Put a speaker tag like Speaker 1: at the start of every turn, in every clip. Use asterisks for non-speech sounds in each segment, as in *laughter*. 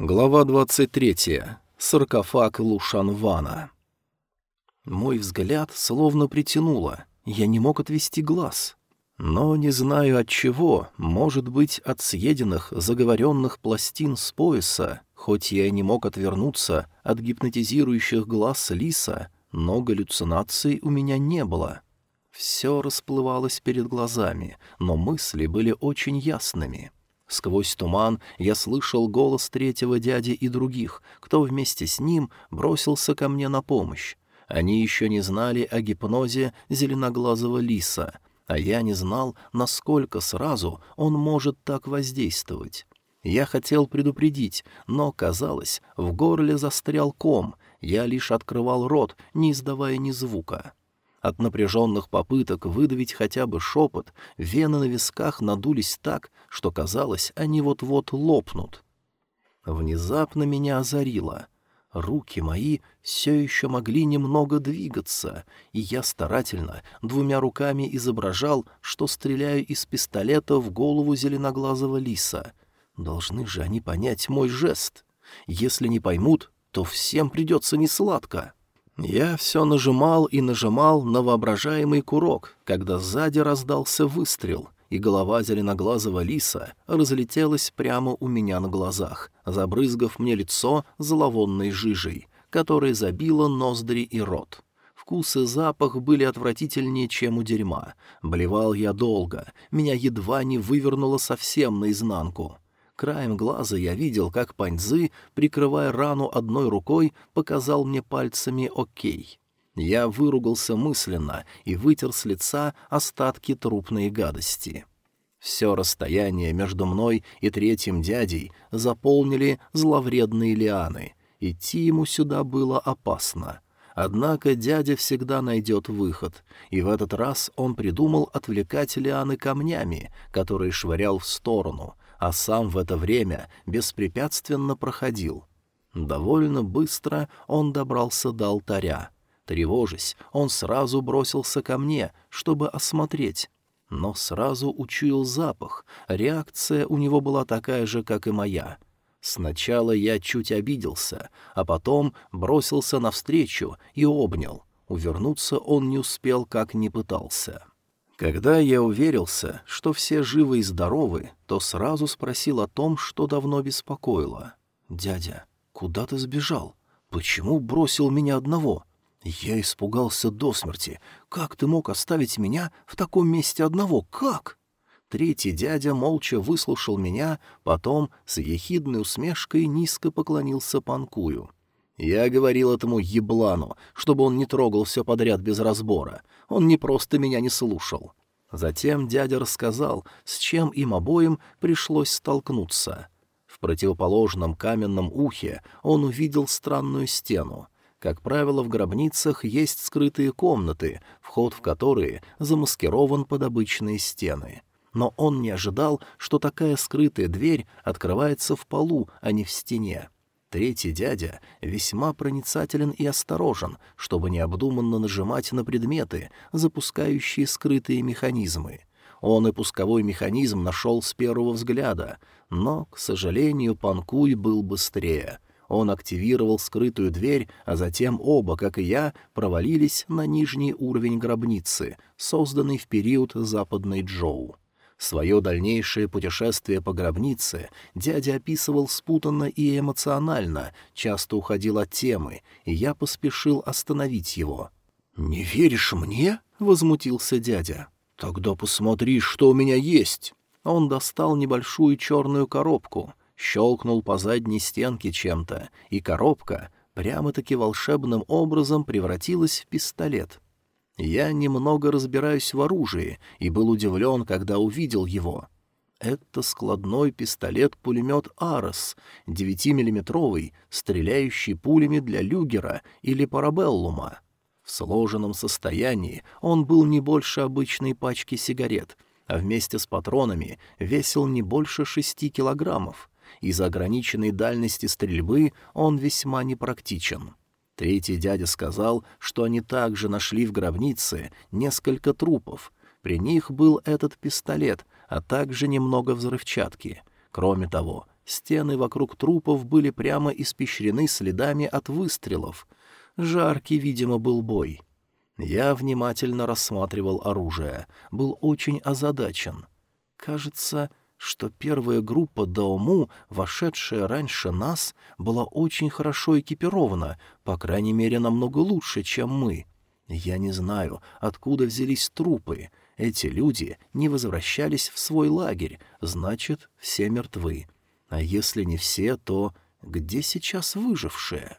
Speaker 1: Глава 23. Саркофаг Лушанвана. Мой взгляд словно притянуло. Я не мог отвести глаз. Но не знаю от чего, может быть, от съеденных, заговоренных пластин с пояса, хоть я и не мог отвернуться от гипнотизирующих глаз лиса, но галлюцинаций у меня не было. Все расплывалось перед глазами, но мысли были очень ясными — Сквозь туман я слышал голос третьего дяди и других, кто вместе с ним бросился ко мне на помощь. Они еще не знали о гипнозе зеленоглазого лиса, а я не знал, насколько сразу он может так воздействовать. Я хотел предупредить, но, казалось, в горле застрял ком, я лишь открывал рот, не издавая ни звука. От напряженных попыток выдавить хотя бы шепот, вены на висках надулись так, что казалось, они вот-вот лопнут. Внезапно меня озарило. Руки мои все еще могли немного двигаться, и я старательно двумя руками изображал, что стреляю из пистолета в голову зеленоглазого лиса. Должны же они понять мой жест. Если не поймут, то всем придется несладко. Я все нажимал и нажимал на воображаемый курок, когда сзади раздался выстрел, и голова зеленоглазого лиса разлетелась прямо у меня на глазах, забрызгав мне лицо зловонной жижей, которая забила ноздри и рот. Вкус и запах были отвратительнее, чем у дерьма. Блевал я долго, меня едва не вывернуло совсем наизнанку. Краем глаза я видел, как Паньзы, прикрывая рану одной рукой, показал мне пальцами «Окей». Я выругался мысленно и вытер с лица остатки трупной гадости. Все расстояние между мной и третьим дядей заполнили зловредные лианы. Идти ему сюда было опасно. Однако дядя всегда найдет выход, и в этот раз он придумал отвлекать лианы камнями, которые швырял в сторону — а сам в это время беспрепятственно проходил. Довольно быстро он добрался до алтаря. Тревожась, он сразу бросился ко мне, чтобы осмотреть. Но сразу учуял запах, реакция у него была такая же, как и моя. Сначала я чуть обиделся, а потом бросился навстречу и обнял. Увернуться он не успел, как не пытался. Когда я уверился, что все живы и здоровы, то сразу спросил о том, что давно беспокоило. «Дядя, куда ты сбежал? Почему бросил меня одного?» Я испугался до смерти. «Как ты мог оставить меня в таком месте одного? Как?» Третий дядя молча выслушал меня, потом с ехидной усмешкой низко поклонился Панкую. Я говорил этому еблану, чтобы он не трогал все подряд без разбора. Он не просто меня не слушал. Затем дядя рассказал, с чем им обоим пришлось столкнуться. В противоположном каменном ухе он увидел странную стену. Как правило, в гробницах есть скрытые комнаты, вход в которые замаскирован под обычные стены. Но он не ожидал, что такая скрытая дверь открывается в полу, а не в стене. Третий дядя весьма проницателен и осторожен, чтобы необдуманно нажимать на предметы, запускающие скрытые механизмы. Он и пусковой механизм нашел с первого взгляда, но, к сожалению, Панкуй был быстрее. Он активировал скрытую дверь, а затем оба, как и я, провалились на нижний уровень гробницы, созданный в период Западной Джоу. Свое дальнейшее путешествие по гробнице дядя описывал спутанно и эмоционально, часто уходил от темы, и я поспешил остановить его. «Не веришь мне?» — возмутился дядя. «Тогда посмотри, что у меня есть». Он достал небольшую черную коробку, щелкнул по задней стенке чем-то, и коробка прямо-таки волшебным образом превратилась в пистолет — я немного разбираюсь в оружии и был удивлен, когда увидел его. Это складной пистолет-пулемет «Арос», 9-миллиметровый, стреляющий пулями для люгера или парабеллума. В сложенном состоянии он был не больше обычной пачки сигарет, а вместе с патронами весил не больше шести килограммов. Из-за ограниченной дальности стрельбы он весьма непрактичен. Третий дядя сказал, что они также нашли в гробнице несколько трупов. При них был этот пистолет, а также немного взрывчатки. Кроме того, Стены вокруг трупов были прямо испещрены следами от выстрелов. Жаркий, видимо, был бой. Я внимательно рассматривал оружие, был очень озадачен. Кажется, что первая группа Даому, вошедшая раньше нас, была очень хорошо экипирована, по крайней мере, намного лучше, чем мы. Я не знаю, откуда взялись трупы. Эти люди не возвращались в свой лагерь, значит, все мертвы. А если не все, то где сейчас выжившие?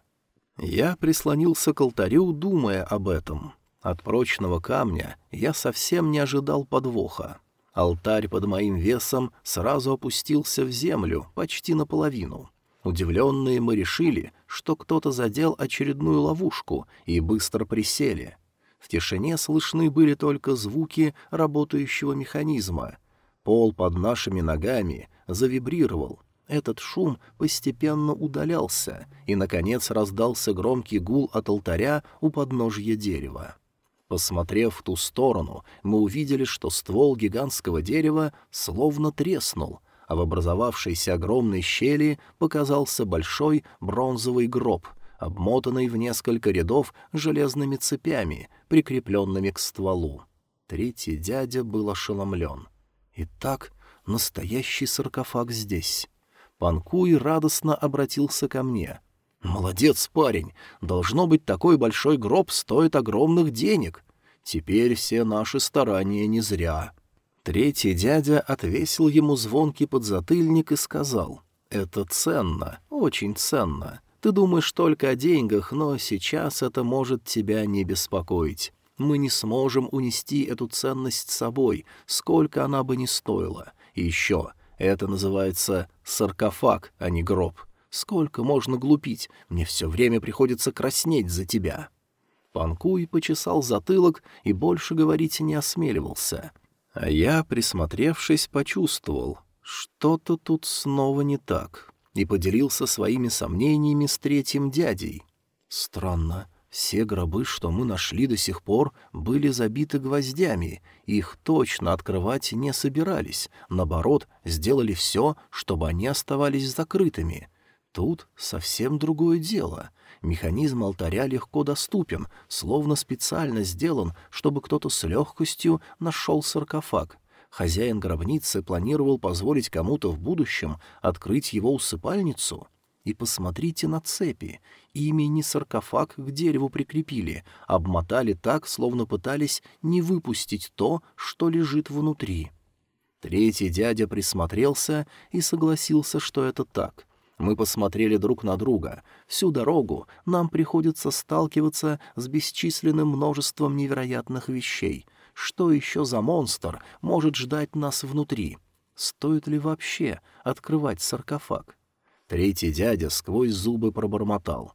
Speaker 1: Я прислонился к алтарю, думая об этом. От прочного камня я совсем не ожидал подвоха. Алтарь под моим весом сразу опустился в землю почти наполовину. Удивленные мы решили, что кто-то задел очередную ловушку, и быстро присели. В тишине слышны были только звуки работающего механизма. Пол под нашими ногами завибрировал, этот шум постепенно удалялся, и, наконец, раздался громкий гул от алтаря у подножья дерева. Посмотрев в ту сторону, мы увидели, что ствол гигантского дерева словно треснул, а в образовавшейся огромной щели показался большой бронзовый гроб, обмотанный в несколько рядов железными цепями, прикрепленными к стволу. Третий дядя был ошеломлен. «Итак, настоящий саркофаг здесь». Панкуй радостно обратился ко мне. «Молодец, парень! Должно быть, такой большой гроб стоит огромных денег. Теперь все наши старания не зря». Третий дядя отвесил ему звонкий подзатыльник и сказал, «Это ценно, очень ценно. Ты думаешь только о деньгах, но сейчас это может тебя не беспокоить. Мы не сможем унести эту ценность с собой, сколько она бы ни стоила. И еще, это называется саркофаг, а не гроб. Сколько можно глупить? Мне все время приходится краснеть за тебя». Панкуй почесал затылок и больше говорить не осмеливался. А я, присмотревшись, почувствовал, что-то тут снова не так, и поделился своими сомнениями с третьим дядей. Странно, все гробы, что мы нашли до сих пор, были забиты гвоздями, их точно открывать не собирались, наоборот, сделали все, чтобы они оставались закрытыми. Тут совсем другое дело. Механизм алтаря легко доступен, словно специально сделан, чтобы кто-то с легкостью нашел саркофаг. Хозяин гробницы планировал позволить кому-то в будущем открыть его усыпальницу — и посмотрите на цепи. Ими не саркофаг к дереву прикрепили, обмотали так, словно пытались не выпустить то, что лежит внутри. Третий дядя присмотрелся и согласился, что это так. Мы посмотрели друг на друга. Всю дорогу нам приходится сталкиваться с бесчисленным множеством невероятных вещей. Что еще за монстр может ждать нас внутри? Стоит ли вообще открывать саркофаг? Третий дядя сквозь зубы пробормотал.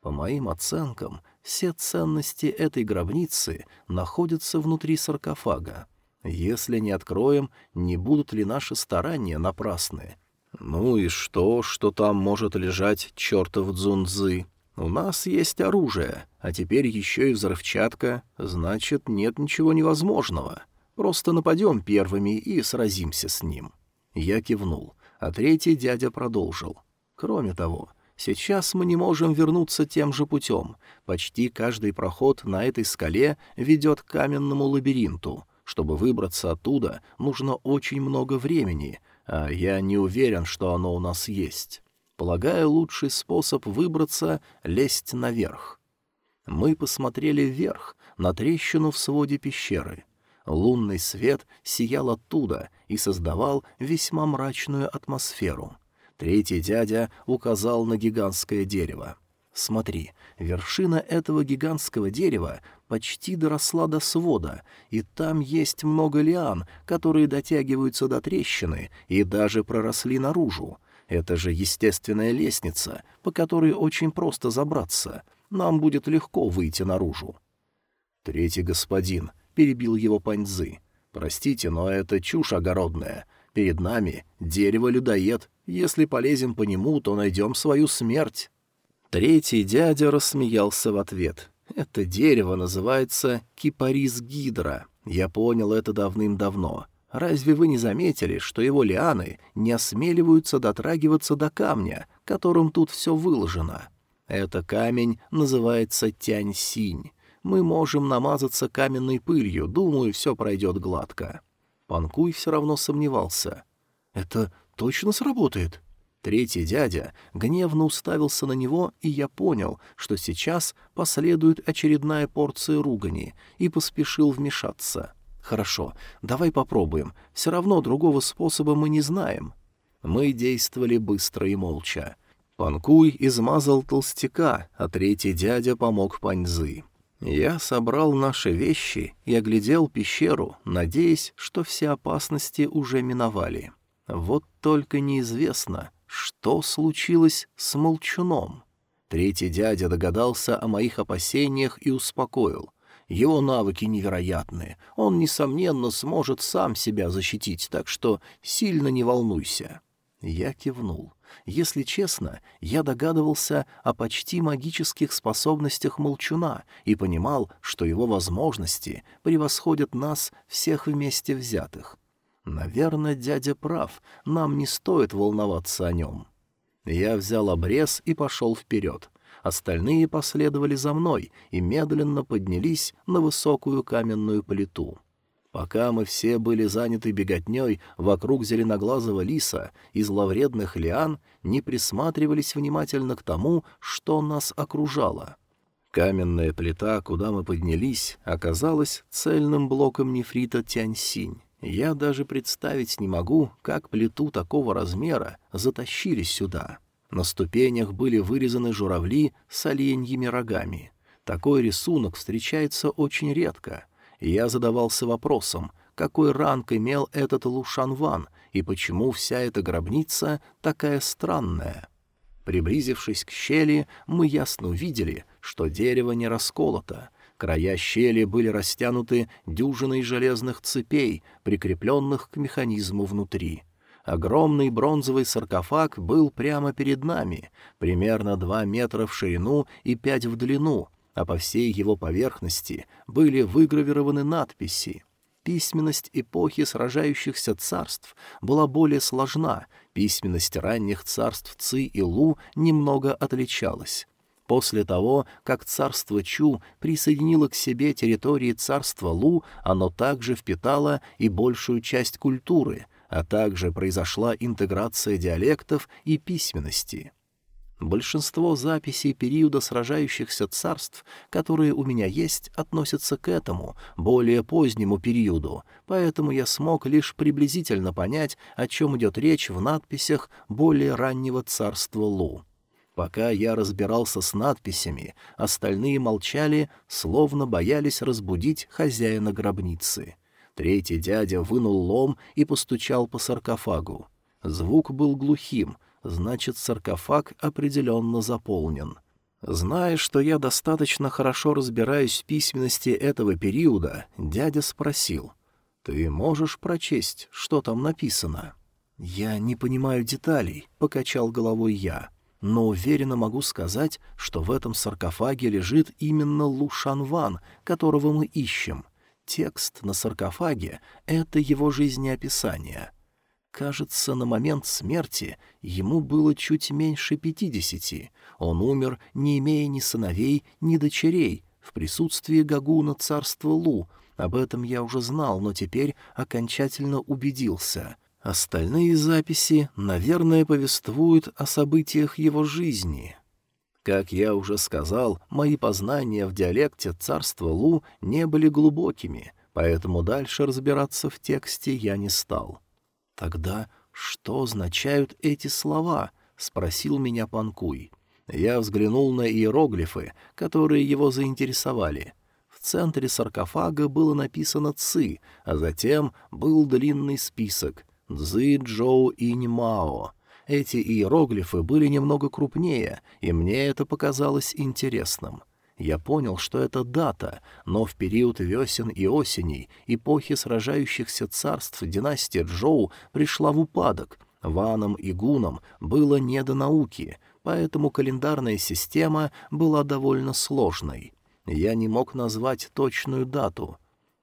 Speaker 1: По моим оценкам, все ценности этой гробницы находятся внутри саркофага. Если не откроем, не будут ли наши старания напрасны? Ну и что, что там может лежать чертов дзунзы? У нас есть оружие, а теперь еще и взрывчатка, значит, нет ничего невозможного. Просто нападем первыми и сразимся с ним. Я кивнул, а третий дядя продолжил. Кроме того, сейчас мы не можем вернуться тем же путем. Почти каждый проход на этой скале ведет к каменному лабиринту. Чтобы выбраться оттуда, нужно очень много времени, а я не уверен, что оно у нас есть. Полагаю, лучший способ выбраться — лезть наверх. Мы посмотрели вверх, на трещину в своде пещеры. Лунный свет сиял оттуда и создавал весьма мрачную атмосферу. Третий дядя указал на гигантское дерево. «Смотри, вершина этого гигантского дерева почти доросла до свода, и там есть много лиан, которые дотягиваются до трещины и даже проросли наружу. Это же естественная лестница, по которой очень просто забраться. Нам будет легко выйти наружу». «Третий господин», — перебил его Паньзы. «Простите, но это чушь огородная. Перед нами дерево-людоед. Если полезем по нему, то найдем свою смерть». Третий дядя рассмеялся в ответ. «Это дерево называется кипарис гидра. Я понял это давным-давно. Разве вы не заметили, что его лианы не осмеливаются дотрагиваться до камня, которым тут все выложено? Это камень называется Тянь-Синь. Мы можем намазаться каменной пылью, думаю, все пройдет гладко. Панкуй все равно сомневался. «Это точно сработает?» Третий дядя гневно уставился на него, и я понял, что сейчас последует очередная порция ругани, и поспешил вмешаться. «Хорошо, давай попробуем. Все равно другого способа мы не знаем». Мы действовали быстро и молча. Панкуй измазал толстяка, а третий дядя помог Паньзы. Я собрал наши вещи и оглядел пещеру, надеясь, что все опасности уже миновали. Вот только неизвестно, что случилось с молчуном. Третий дядя догадался о моих опасениях и успокоил. Его навыки невероятные, он, несомненно, сможет сам себя защитить, так что сильно не волнуйся. Я кивнул. Если честно, я догадывался о почти магических способностях молчуна и понимал, что его возможности превосходят нас всех вместе взятых. Наверное, дядя прав, нам не стоит волноваться о нем. Я взял обрез и пошел вперед. Остальные последовали за мной и медленно поднялись на высокую каменную плиту. Пока мы все были заняты беготней вокруг зеленоглазого лиса и зловредных лиан, не присматривались внимательно к тому, что нас окружало. Каменная плита, куда мы поднялись, оказалась цельным блоком нефрита Тяньсинь. Я даже представить не могу, как плиту такого размера затащили сюда. На ступенях были вырезаны журавли с оленьими рогами. Такой рисунок встречается очень редко — я задавался вопросом, какой ранг имел этот Лушанван и почему вся эта гробница такая странная. Приблизившись к щели, мы ясно увидели, что дерево не расколото. Края щели были растянуты дюжиной железных цепей, прикрепленных к механизму внутри. Огромный бронзовый саркофаг был прямо перед нами, примерно два метра в ширину и пять в длину, а по всей его поверхности были выгравированы надписи. Письменность эпохи сражающихся царств была более сложна, письменность ранних царств Ци и Лу немного отличалась. После того, как царство Чу присоединило к себе территории царства Лу, оно также впитало и большую часть культуры, а также произошла интеграция диалектов и письменности. Большинство записей периода сражающихся царств, которые у меня есть, относятся к этому, более позднему периоду, поэтому я смог лишь приблизительно понять, о чем идет речь в надписях более раннего царства Лу. Пока я разбирался с надписями, остальные молчали, словно боялись разбудить хозяина гробницы. Третий дядя вынул лом и постучал по саркофагу. Звук был глухим, значит, саркофаг определенно заполнен. Зная, что я достаточно хорошо разбираюсь в письменности этого периода, дядя спросил, «Ты можешь прочесть, что там написано?» «Я не понимаю деталей», — покачал головой я, «но уверенно могу сказать, что в этом саркофаге лежит именно Лушанван, которого мы ищем. Текст на саркофаге — это его жизнеописание». Кажется, на момент смерти ему было чуть меньше пятидесяти. Он умер, не имея ни сыновей, ни дочерей, в присутствии Гагуна царства Лу. Об этом я уже знал, но теперь окончательно убедился. Остальные записи, наверное, повествуют о событиях его жизни. Как я уже сказал, мои познания в диалекте царства Лу не были глубокими, поэтому дальше разбираться в тексте я не стал. — «Тогда что означают эти слова?» — спросил меня Панкуй. Я взглянул на иероглифы, которые его заинтересовали. В центре саркофага было написано «Ци», а затем был длинный список «Цзы, Джоу, Инь, Мао». Эти иероглифы были немного крупнее, и мне это показалось интересным — я понял, что это дата, но в период весен и осеней, эпохи сражающихся царств династия Джоу пришла в упадок. Ванам и гунам было не до науки, поэтому календарная система была довольно сложной. Я не мог назвать точную дату.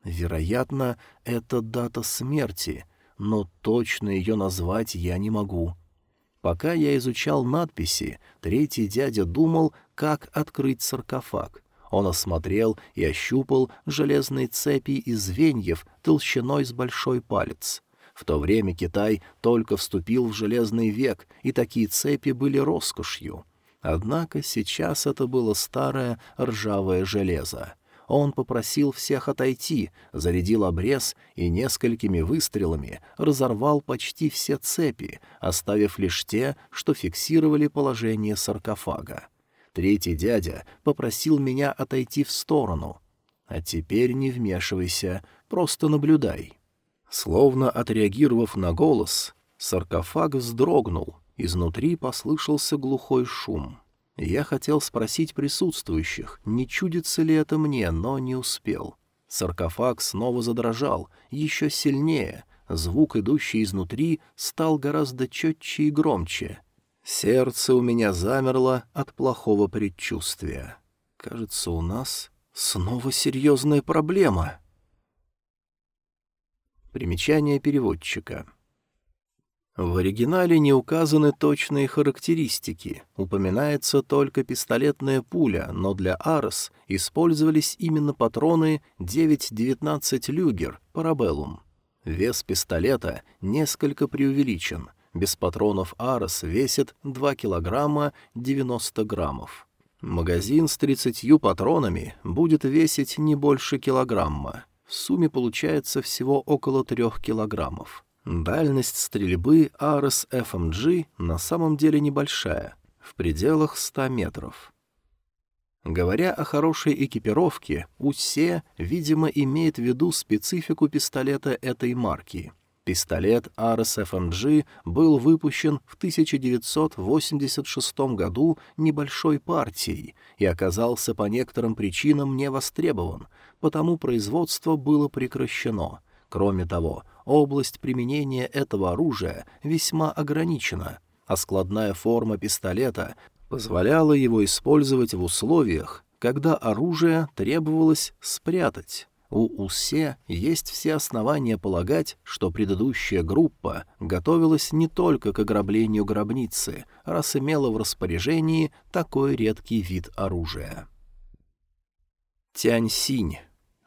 Speaker 1: Вероятно, это дата смерти, но точно ее назвать я не могу. Пока я изучал надписи, третий дядя думал, как открыть саркофаг. Он осмотрел и ощупал железные цепи и звеньев толщиной с большой палец. В то время Китай только вступил в железный век, и такие цепи были роскошью. Однако сейчас это было старое ржавое железо. Он попросил всех отойти, зарядил обрез и несколькими выстрелами разорвал почти все цепи, оставив лишь те, что фиксировали положение саркофага. Третий дядя попросил меня отойти в сторону. «А теперь не вмешивайся, просто наблюдай». Словно отреагировав на голос, саркофаг вздрогнул, изнутри послышался глухой шум. Я хотел спросить присутствующих, не чудится ли это мне, но не успел. Саркофаг снова задрожал, еще сильнее. Звук, идущий изнутри, стал гораздо четче и громче. Сердце у меня замерло от плохого предчувствия. Кажется, у нас снова серьезная проблема. Примечание переводчика. В оригинале не указаны точные характеристики, упоминается только пистолетная пуля, но для Арс использовались именно патроны 9-19 люгер, парабеллум. Вес пистолета несколько преувеличен. Без патронов Арс весит 2 килограмма 90 граммов. Магазин с 30 патронами будет весить не больше килограмма. В сумме получается всего около 3 килограммов. Дальность стрельбы Арес FMG на самом деле небольшая, в пределах 100 метров. Говоря о хорошей экипировке, УСЕ, видимо, имеет в виду специфику пистолета этой марки. Пистолет Арес FMG был выпущен в 1986 году небольшой партией и оказался по некоторым причинам не востребован, потому производство было прекращено. Кроме того, область применения этого оружия весьма ограничена, а складная форма пистолета позволяла его использовать в условиях, когда оружие требовалось спрятать. У УСЕ есть все основания полагать, что предыдущая группа готовилась не только к ограблению гробницы, раз имела в распоряжении такой редкий вид оружия. Тяньсинь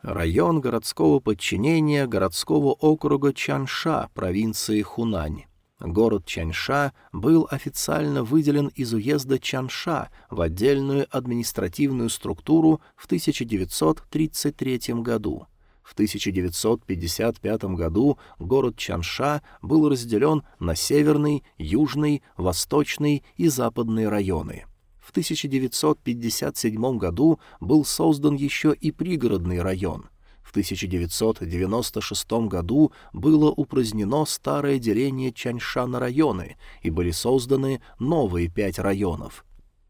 Speaker 1: Район городского подчинения городского округа Чанша провинции Хунань. Город Чанша был официально выделен из уезда Чанша в отдельную административную структуру в 1933 году. В 1955 году город Чанша был разделен на северный, южный, восточный и западный районы. В 1957 году был создан еще и пригородный район. В 1996 году было упразднено старое деление Чаньша на районы, и были созданы новые пять районов.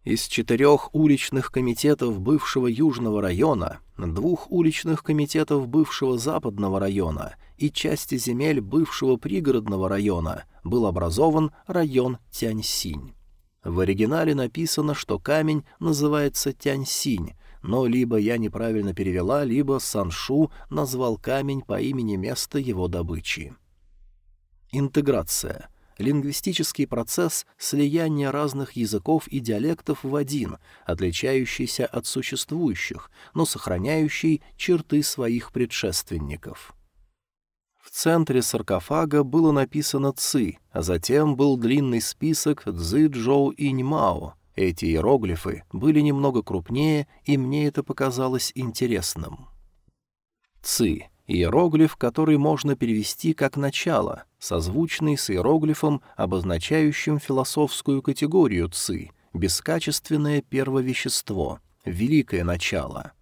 Speaker 1: Из четырех уличных комитетов бывшего Южного района, двух уличных комитетов бывшего Западного района и части земель бывшего пригородного района был образован район Тяньсинь. В оригинале написано, что камень называется Тяньсинь, но либо я неправильно перевела, либо Саншу назвал камень по имени места его добычи. Интеграция — лингвистический процесс слияния разных языков и диалектов в один, отличающийся от существующих, но сохраняющий черты своих предшественников. Центре саркофага было написано «Ци», а затем был длинный список «Цзы Джоу Инь Мао». Эти иероглифы были немного крупнее, и мне это показалось интересным. «Ци» — иероглиф, который можно перевести как «начало», созвучный с иероглифом, обозначающим философскую категорию «ци», бескачественное первовещество, великое начало.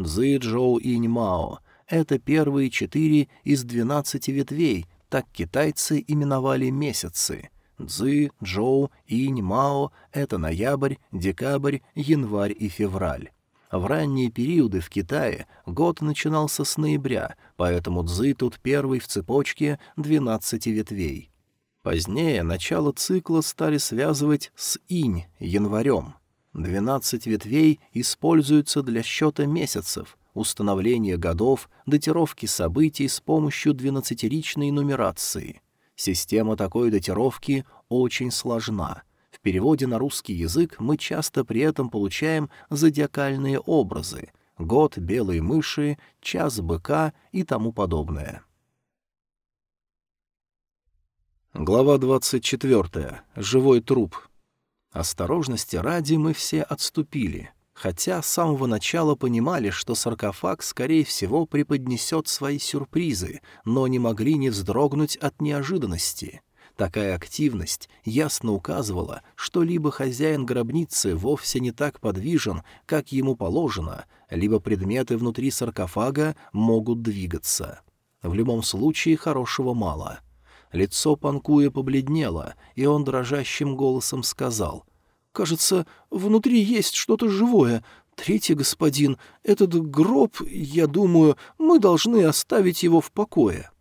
Speaker 1: «Цзы Джоу Инь Мао» Это первые четыре из двенадцати ветвей, так китайцы именовали месяцы. Цзы, Джоу, Инь, Мао — это ноябрь, декабрь, январь и февраль. В ранние периоды в Китае год начинался с ноября, поэтому Цзы тут первый в цепочке двенадцати ветвей. Позднее начало цикла стали связывать с инь, январем. Двенадцать ветвей используются для счета месяцев, установление годов, датировки событий с помощью двенадцатиричной нумерации. Система такой датировки очень сложна. В переводе на русский язык мы часто при этом получаем зодиакальные образы — год белой мыши, час быка и тому подобное. Глава 24. Живой труп. Осторожности ради мы все отступили, хотя с самого начала понимали, что саркофаг, скорее всего, преподнесет свои сюрпризы, но не могли не вздрогнуть от неожиданности. Такая активность ясно указывала, что либо хозяин гробницы вовсе не так подвижен, как ему положено, либо предметы внутри саркофага могут двигаться. В любом случае хорошего мало — Лицо Панкуя побледнело, и он дрожащим голосом сказал. «Кажется, внутри есть что-то живое. Третий господин, этот гроб, я думаю, мы должны оставить его в покое».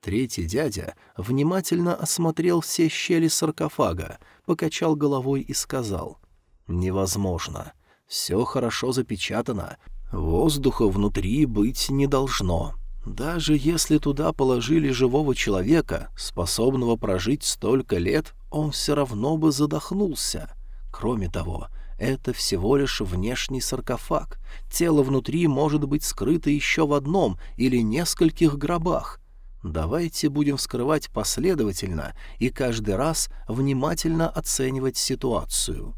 Speaker 1: Третий дядя внимательно осмотрел все щели саркофага, покачал головой и сказал. «Невозможно. Все хорошо запечатано. Воздуха внутри быть не должно. Даже если туда положили живого человека, способного прожить столько лет, он все равно бы задохнулся. Кроме того, это всего лишь внешний саркофаг. Тело внутри может быть скрыто еще в одном или нескольких гробах. Давайте будем вскрывать последовательно и каждый раз внимательно оценивать ситуацию.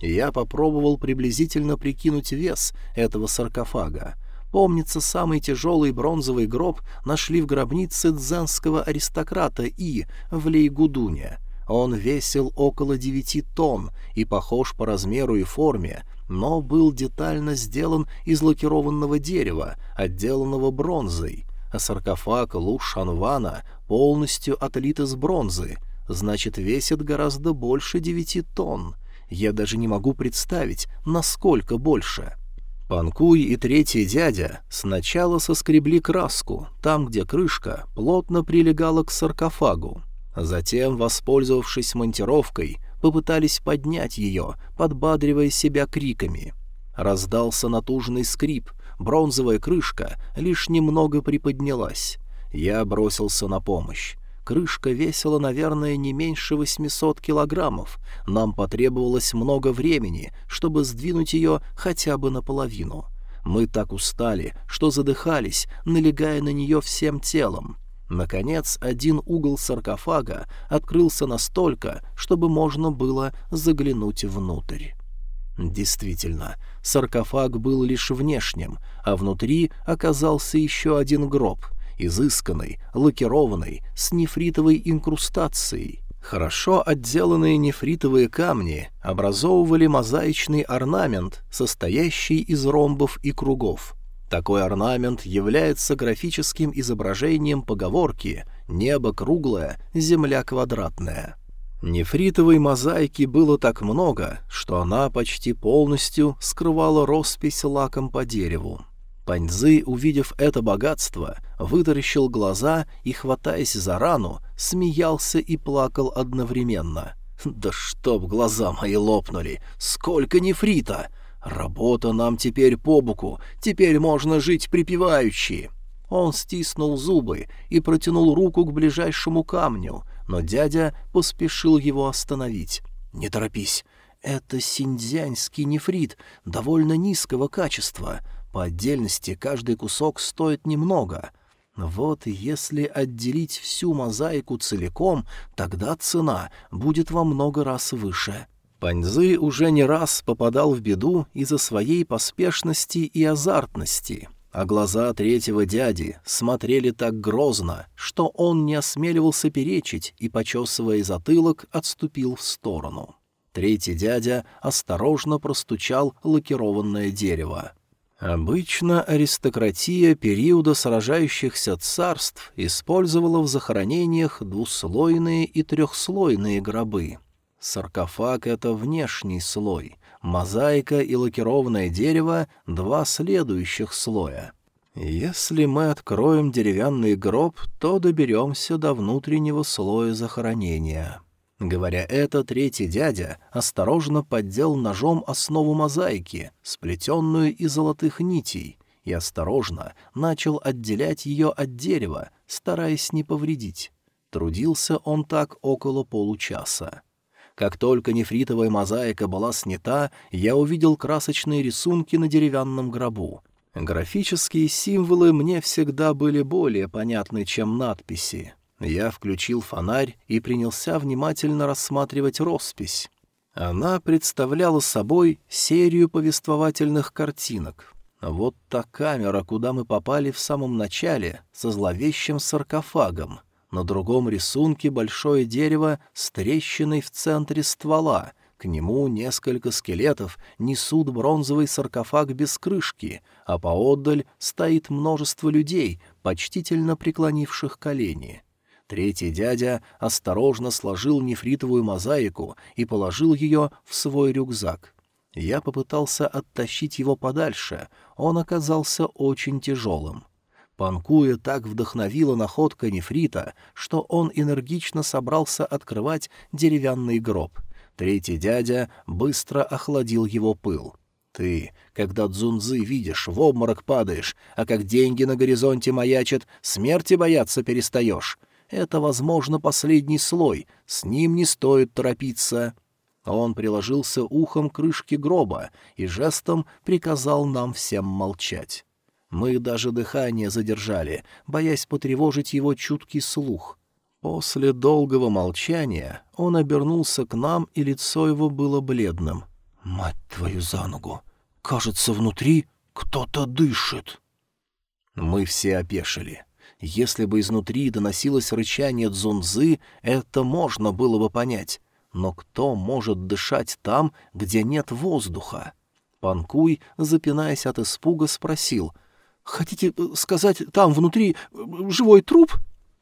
Speaker 1: Я попробовал приблизительно прикинуть вес этого саркофага. Помнится, самый тяжелый бронзовый гроб нашли в гробнице дзенского аристократа И в Лейгудуне. Он весил около девяти тонн и похож по размеру и форме, но был детально сделан из лакированного дерева, отделанного бронзой, а саркофаг Лу Шанвана полностью отлит из бронзы, значит, весит гораздо больше девяти тонн. Я даже не могу представить, насколько больше. — Панкуй и третий дядя сначала соскребли краску, там, где крышка плотно прилегала к саркофагу. Затем, воспользовавшись монтировкой, попытались поднять ее, подбадривая себя криками. Раздался натужный скрип, бронзовая крышка лишь немного приподнялась. Я бросился на помощь. Крышка весила, наверное, не меньше 800 килограммов. Нам потребовалось много времени, чтобы сдвинуть ее хотя бы наполовину. Мы так устали, что задыхались, налегая на нее всем телом. Наконец, один угол саркофага открылся настолько, чтобы можно было заглянуть внутрь. Действительно, саркофаг был лишь внешним, а внутри оказался еще один гроб — изысканный, лакированный, с нефритовой инкрустацией. Хорошо отделанные нефритовые камни образовывали мозаичный орнамент, состоящий из ромбов и кругов. Такой орнамент является графическим изображением поговорки «небо круглое, земля квадратная». Нефритовой мозаики было так много, что она почти полностью скрывала роспись лаком по дереву. Паньзы, увидев это богатство, вытаращил глаза и, хватаясь за рану, смеялся и плакал одновременно. «Да чтоб глаза мои лопнули! Сколько нефрита! Работа нам теперь по боку, теперь можно жить припеваючи!» Он стиснул зубы и протянул руку к ближайшему камню, но дядя поспешил его остановить. «Не торопись, это синдзянский нефрит, довольно низкого качества. По отдельности каждый кусок стоит немного. Вот если отделить всю мозаику целиком, тогда цена будет во много раз выше. Паньзы уже не раз попадал в беду из-за своей поспешности и азартности, а глаза третьего дяди смотрели так грозно, что он не осмеливался перечить и, почесывая затылок, отступил в сторону. Третий дядя осторожно простучал лакированное дерево. Обычно аристократия периода сражающихся царств использовала в захоронениях двуслойные и трехслойные гробы. Саркофаг — это внешний слой, мозаика и лакированное дерево — два следующих слоя. Если мы откроем деревянный гроб, то доберемся до внутреннего слоя захоронения. Говоря это, третий дядя осторожно поддел ножом основу мозаики, сплетенную из золотых нитей, и осторожно начал отделять ее от дерева, стараясь не повредить. Трудился он так около получаса. Как только нефритовая мозаика была снята, я увидел красочные рисунки на деревянном гробу. Графические символы мне всегда были более понятны, чем надписи. Я включил фонарь и принялся внимательно рассматривать роспись. Она представляла собой серию повествовательных картинок. Вот та камера, куда мы попали в самом начале, со зловещим саркофагом. На другом рисунке большое дерево с трещиной в центре ствола. К нему несколько скелетов несут бронзовый саркофаг без крышки, а поотдаль стоит множество людей, почтительно преклонивших колени. Третий дядя осторожно сложил нефритовую мозаику и положил ее в свой рюкзак. Я попытался оттащить его подальше, он оказался очень тяжелым. Панкуя так вдохновила находка нефрита, что он энергично собрался открывать деревянный гроб. Третий дядя быстро охладил его пыл. «Ты, когда дзунзы видишь, в обморок падаешь, а как деньги на горизонте маячат, смерти бояться перестаешь. Это, возможно, последний слой, с ним не стоит торопиться». Он приложился ухом к крышке гроба и жестом приказал нам всем молчать. Мы даже дыхание задержали, боясь потревожить его чуткий слух. После долгого молчания он обернулся к нам, и лицо его было бледным. «Мать твою за ногу! Кажется, внутри кто-то дышит!» Мы все опешили. Если бы изнутри доносилось рычание дзунзы, это можно было бы понять. Но кто может дышать там, где нет воздуха? Панкуй, запинаясь от испуга, спросил. «Хотите э, сказать, там внутри э, живой труп?»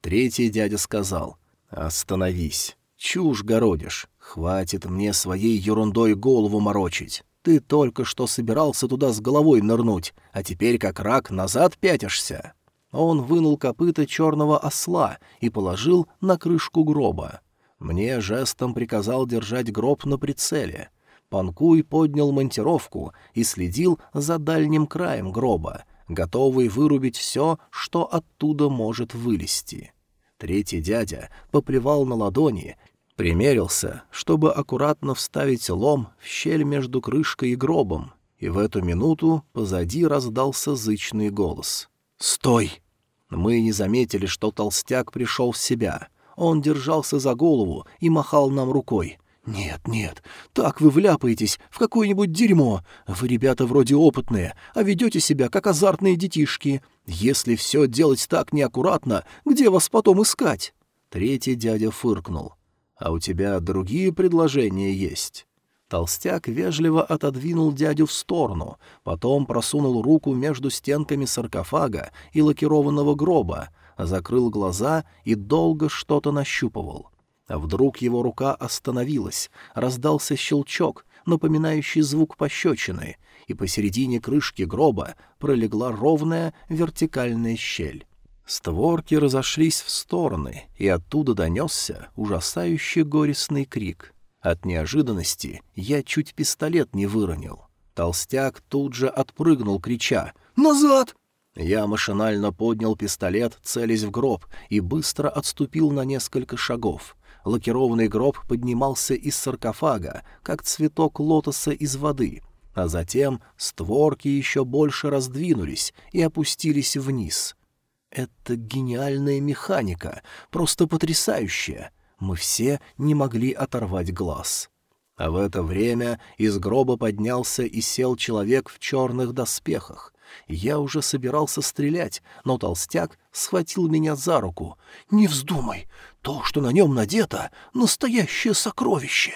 Speaker 1: Третий дядя сказал. «Остановись. Чушь городишь. Хватит мне своей ерундой голову морочить. Ты только что собирался туда с головой нырнуть, а теперь как рак назад пятишься». Он вынул копыта черного осла и положил на крышку гроба. Мне жестом приказал держать гроб на прицеле. Панкуй поднял монтировку и следил за дальним краем гроба, готовый вырубить все, что оттуда может вылезти. Третий дядя поплевал на ладони, примерился, чтобы аккуратно вставить лом в щель между крышкой и гробом, и в эту минуту позади раздался зычный голос. «Стой!» Мы не заметили, что толстяк пришел в себя. Он держался за голову и махал нам рукой. «Нет, нет, так вы вляпаетесь в какое-нибудь дерьмо. Вы, ребята, вроде опытные, а ведете себя, как азартные детишки. Если все делать так неаккуратно, где вас потом искать?» Третий дядя фыркнул. «А у тебя другие предложения есть?» Толстяк вежливо отодвинул дядю в сторону, потом просунул руку между стенками саркофага и лакированного гроба, закрыл глаза и долго что-то нащупывал. Вдруг его рука остановилась, раздался щелчок, напоминающий звук пощечины, и посередине крышки гроба пролегла ровная вертикальная щель. Створки разошлись в стороны, и оттуда донесся ужасающий горестный крик. От неожиданности я чуть пистолет не выронил. Толстяк тут же отпрыгнул, крича «Назад!». Я машинально поднял пистолет, целясь в гроб, и быстро отступил на несколько шагов. Лакированный гроб поднимался из саркофага, как цветок лотоса из воды, а затем створки еще больше раздвинулись и опустились вниз. Это гениальная механика, просто потрясающая — мы все не могли оторвать глаз. А в это время из гроба поднялся и сел человек в черных доспехах. Я уже собирался стрелять, но толстяк схватил меня за руку. «Не вздумай! То, что на нем надето, — настоящее сокровище!»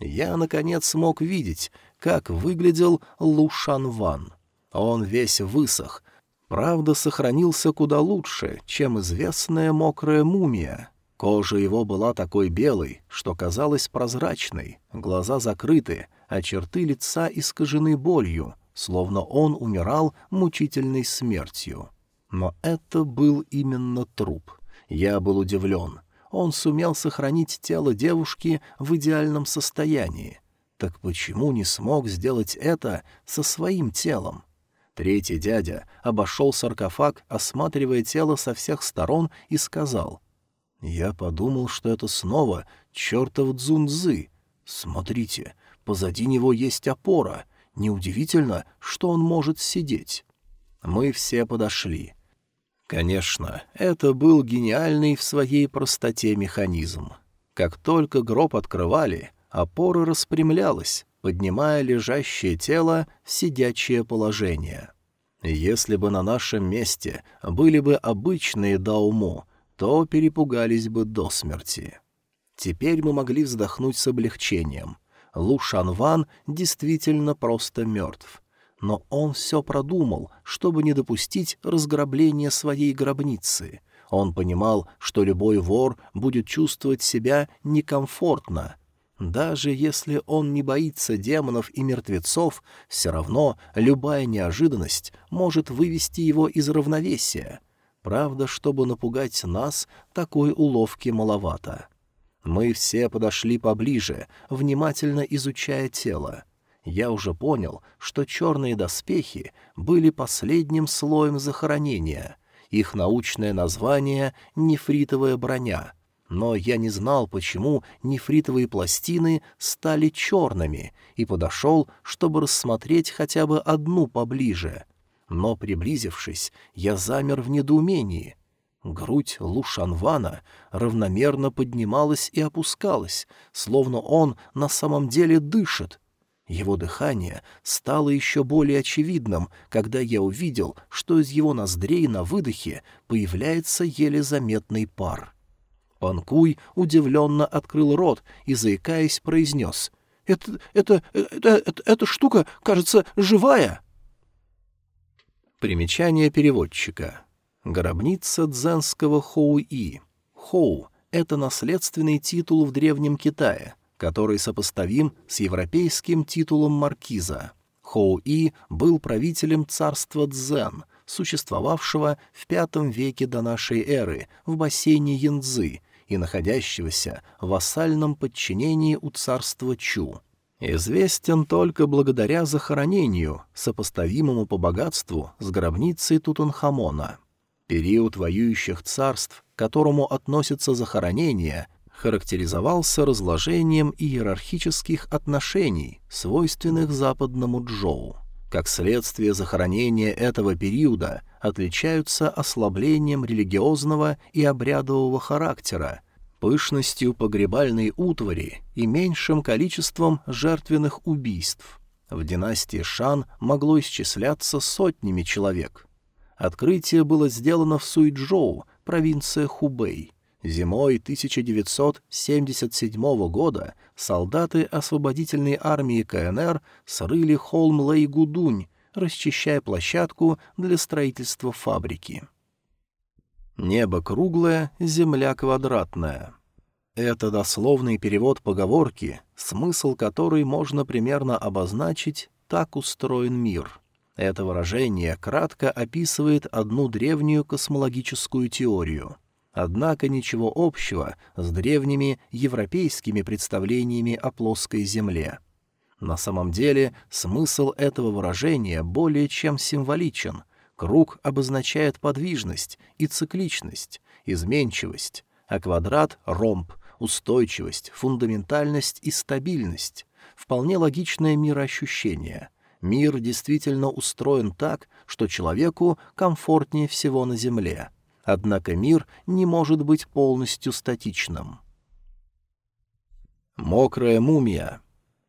Speaker 1: Я, наконец, смог видеть, как выглядел Лушан Ван. Он весь высох, правда, сохранился куда лучше, чем известная мокрая мумия, Кожа его была такой белой, что казалась прозрачной, глаза закрыты, а черты лица искажены болью, словно он умирал мучительной смертью. Но это был именно труп. Я был удивлен. Он сумел сохранить тело девушки в идеальном состоянии. Так почему не смог сделать это со своим телом? Третий дядя обошел саркофаг, осматривая тело со всех сторон, и сказал, «Я подумал, что это снова чертов Цзунзы. Смотрите, позади него есть опора. Неудивительно, что он может сидеть». Мы все подошли. Конечно, это был гениальный в своей простоте механизм. Как только гроб открывали, опора распрямлялась, поднимая лежащее тело в сидячее положение. Если бы на нашем месте были бы обычные дауму, то перепугались бы до смерти. Теперь мы могли вздохнуть с облегчением. Лу Шанван действительно просто мертв. Но он все продумал, чтобы не допустить разграбления своей гробницы. Он понимал, что любой вор будет чувствовать себя некомфортно — даже если он не боится демонов и мертвецов, все равно любая неожиданность может вывести его из равновесия. Правда, чтобы напугать нас, такой уловки маловато. Мы все подошли поближе, внимательно изучая тело. Я уже понял, что черные доспехи были последним слоем захоронения. Их научное название — нефритовая броня — но я не знал, почему нефритовые пластины стали черными, и подошел, чтобы рассмотреть хотя бы одну поближе. Но, приблизившись, я замер в недоумении. Грудь Лушанвана равномерно поднималась и опускалась, словно он на самом деле дышит. Его дыхание стало еще более очевидным, когда я увидел, что из его ноздрей на выдохе появляется еле заметный пар. Панкуй удивленно открыл рот и, заикаясь, произнес. «Это... это... это... это... эта штука, кажется, живая!» Примечание переводчика. Гробница дзенского Хоу-И. Хоу — это наследственный титул в Древнем Китае, который сопоставим с европейским титулом маркиза. Хоу-И был правителем царства Дзен, существовавшего в V веке до нашей эры в бассейне Янцзы и находящегося в вассальном подчинении у царства Чу. Известен только благодаря захоронению, сопоставимому по богатству с гробницей Тутанхамона. Период воюющих царств, к которому относятся захоронения, характеризовался разложением иерархических отношений, свойственных западному Джоу. Как следствие захоронения этого периода отличаются ослаблением религиозного и обрядового характера, пышностью погребальной утвари и меньшим количеством жертвенных убийств. В династии Шан могло исчисляться сотнями человек. Открытие было сделано в Суйчжоу, провинция Хубэй. Зимой 1977 года солдаты освободительной армии КНР срыли холм Лэйгудунь, расчищая площадку для строительства фабрики. Небо круглое, земля квадратная. Это дословный перевод поговорки, смысл которой можно примерно обозначить «так устроен мир». Это выражение кратко описывает одну древнюю космологическую теорию — однако ничего общего с древними европейскими представлениями о плоской Земле. На самом деле смысл этого выражения более чем символичен. Круг обозначает подвижность и цикличность, изменчивость, а квадрат — ромб, устойчивость, фундаментальность и стабильность. Вполне логичное мироощущение. Мир действительно устроен так, что человеку комфортнее всего на Земле — Однако мир не может быть полностью статичным. Мокрая мумия.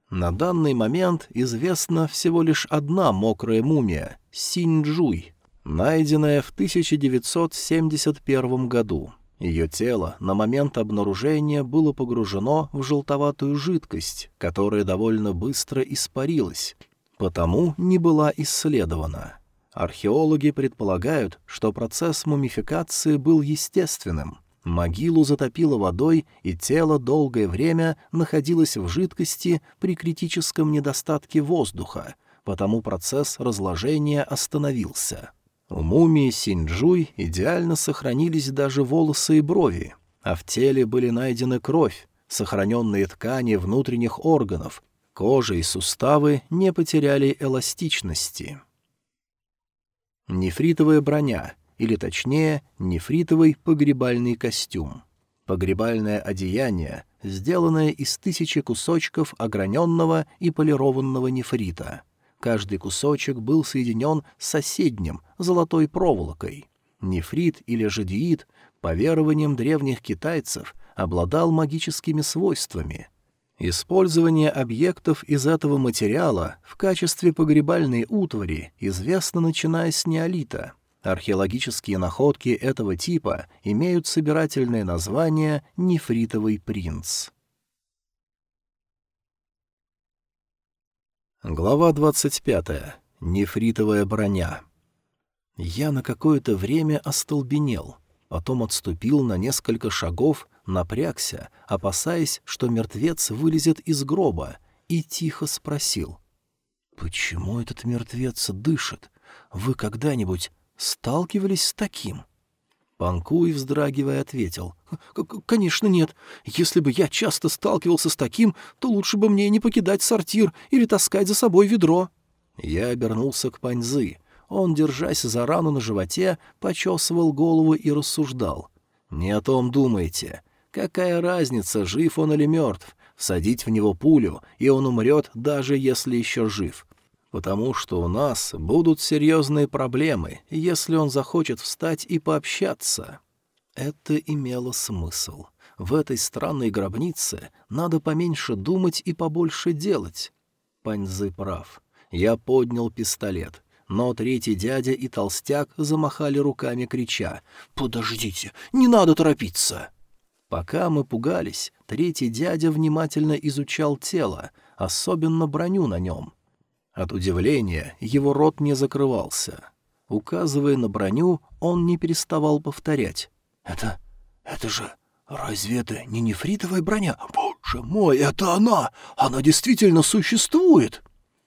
Speaker 1: На данный момент известна всего лишь одна мокрая мумия — Синьчжуй, найденная в 1971 году. Ее тело на момент обнаружения было погружено в желтоватую жидкость, которая довольно быстро испарилась, потому не была исследована. Археологи предполагают, что процесс мумификации был естественным. Могилу затопило водой, и тело долгое время находилось в жидкости при критическом недостатке воздуха, потому процесс разложения остановился. У мумии Синджуй идеально сохранились даже волосы и брови, а в теле были найдены кровь, сохраненные ткани внутренних органов, кожа и суставы не потеряли эластичности. Нефритовая броня, или точнее, нефритовый погребальный костюм. Погребальное одеяние, сделанное из тысячи кусочков ограненного и полированного нефрита. Каждый кусочек был соединен с соседним, золотой проволокой. Нефрит или жадиит, по верованиям древних китайцев, обладал магическими свойствами. Использование объектов из этого материала в качестве погребальной утвари известно начиная с неолита — Археологические находки этого типа имеют собирательное название «нефритовый принц». Глава 25. Нефритовая броня. Я на какое-то время остолбенел, потом отступил на несколько шагов, напрягся, опасаясь, что мертвец вылезет из гроба, и тихо спросил. «Почему этот мертвец дышит? Вы когда-нибудь сталкивались с таким?» Панкуй, вздрагивая, ответил. «Конечно нет. Если бы я часто сталкивался с таким, то лучше бы мне не покидать сортир или таскать за собой ведро». Я обернулся к Паньзы. Он, держась за рану на животе, почесывал голову и рассуждал. «Не о том думайте. Какая разница, жив он или мертв? Всадить в него пулю, и он умрет, даже если еще жив потому что у нас будут серьезные проблемы, если он захочет встать и пообщаться». Это имело смысл. В этой странной гробнице надо поменьше думать и побольше делать. Паньзы прав. Я поднял пистолет, но третий дядя и толстяк замахали руками, крича «Подождите, не надо торопиться!» Пока мы пугались, третий дядя внимательно изучал тело, особенно броню на нем. От удивления его рот не закрывался. Указывая на броню, он не переставал повторять. «Это... это же... разве это не нефритовая броня? Боже мой, это она! Она действительно существует!»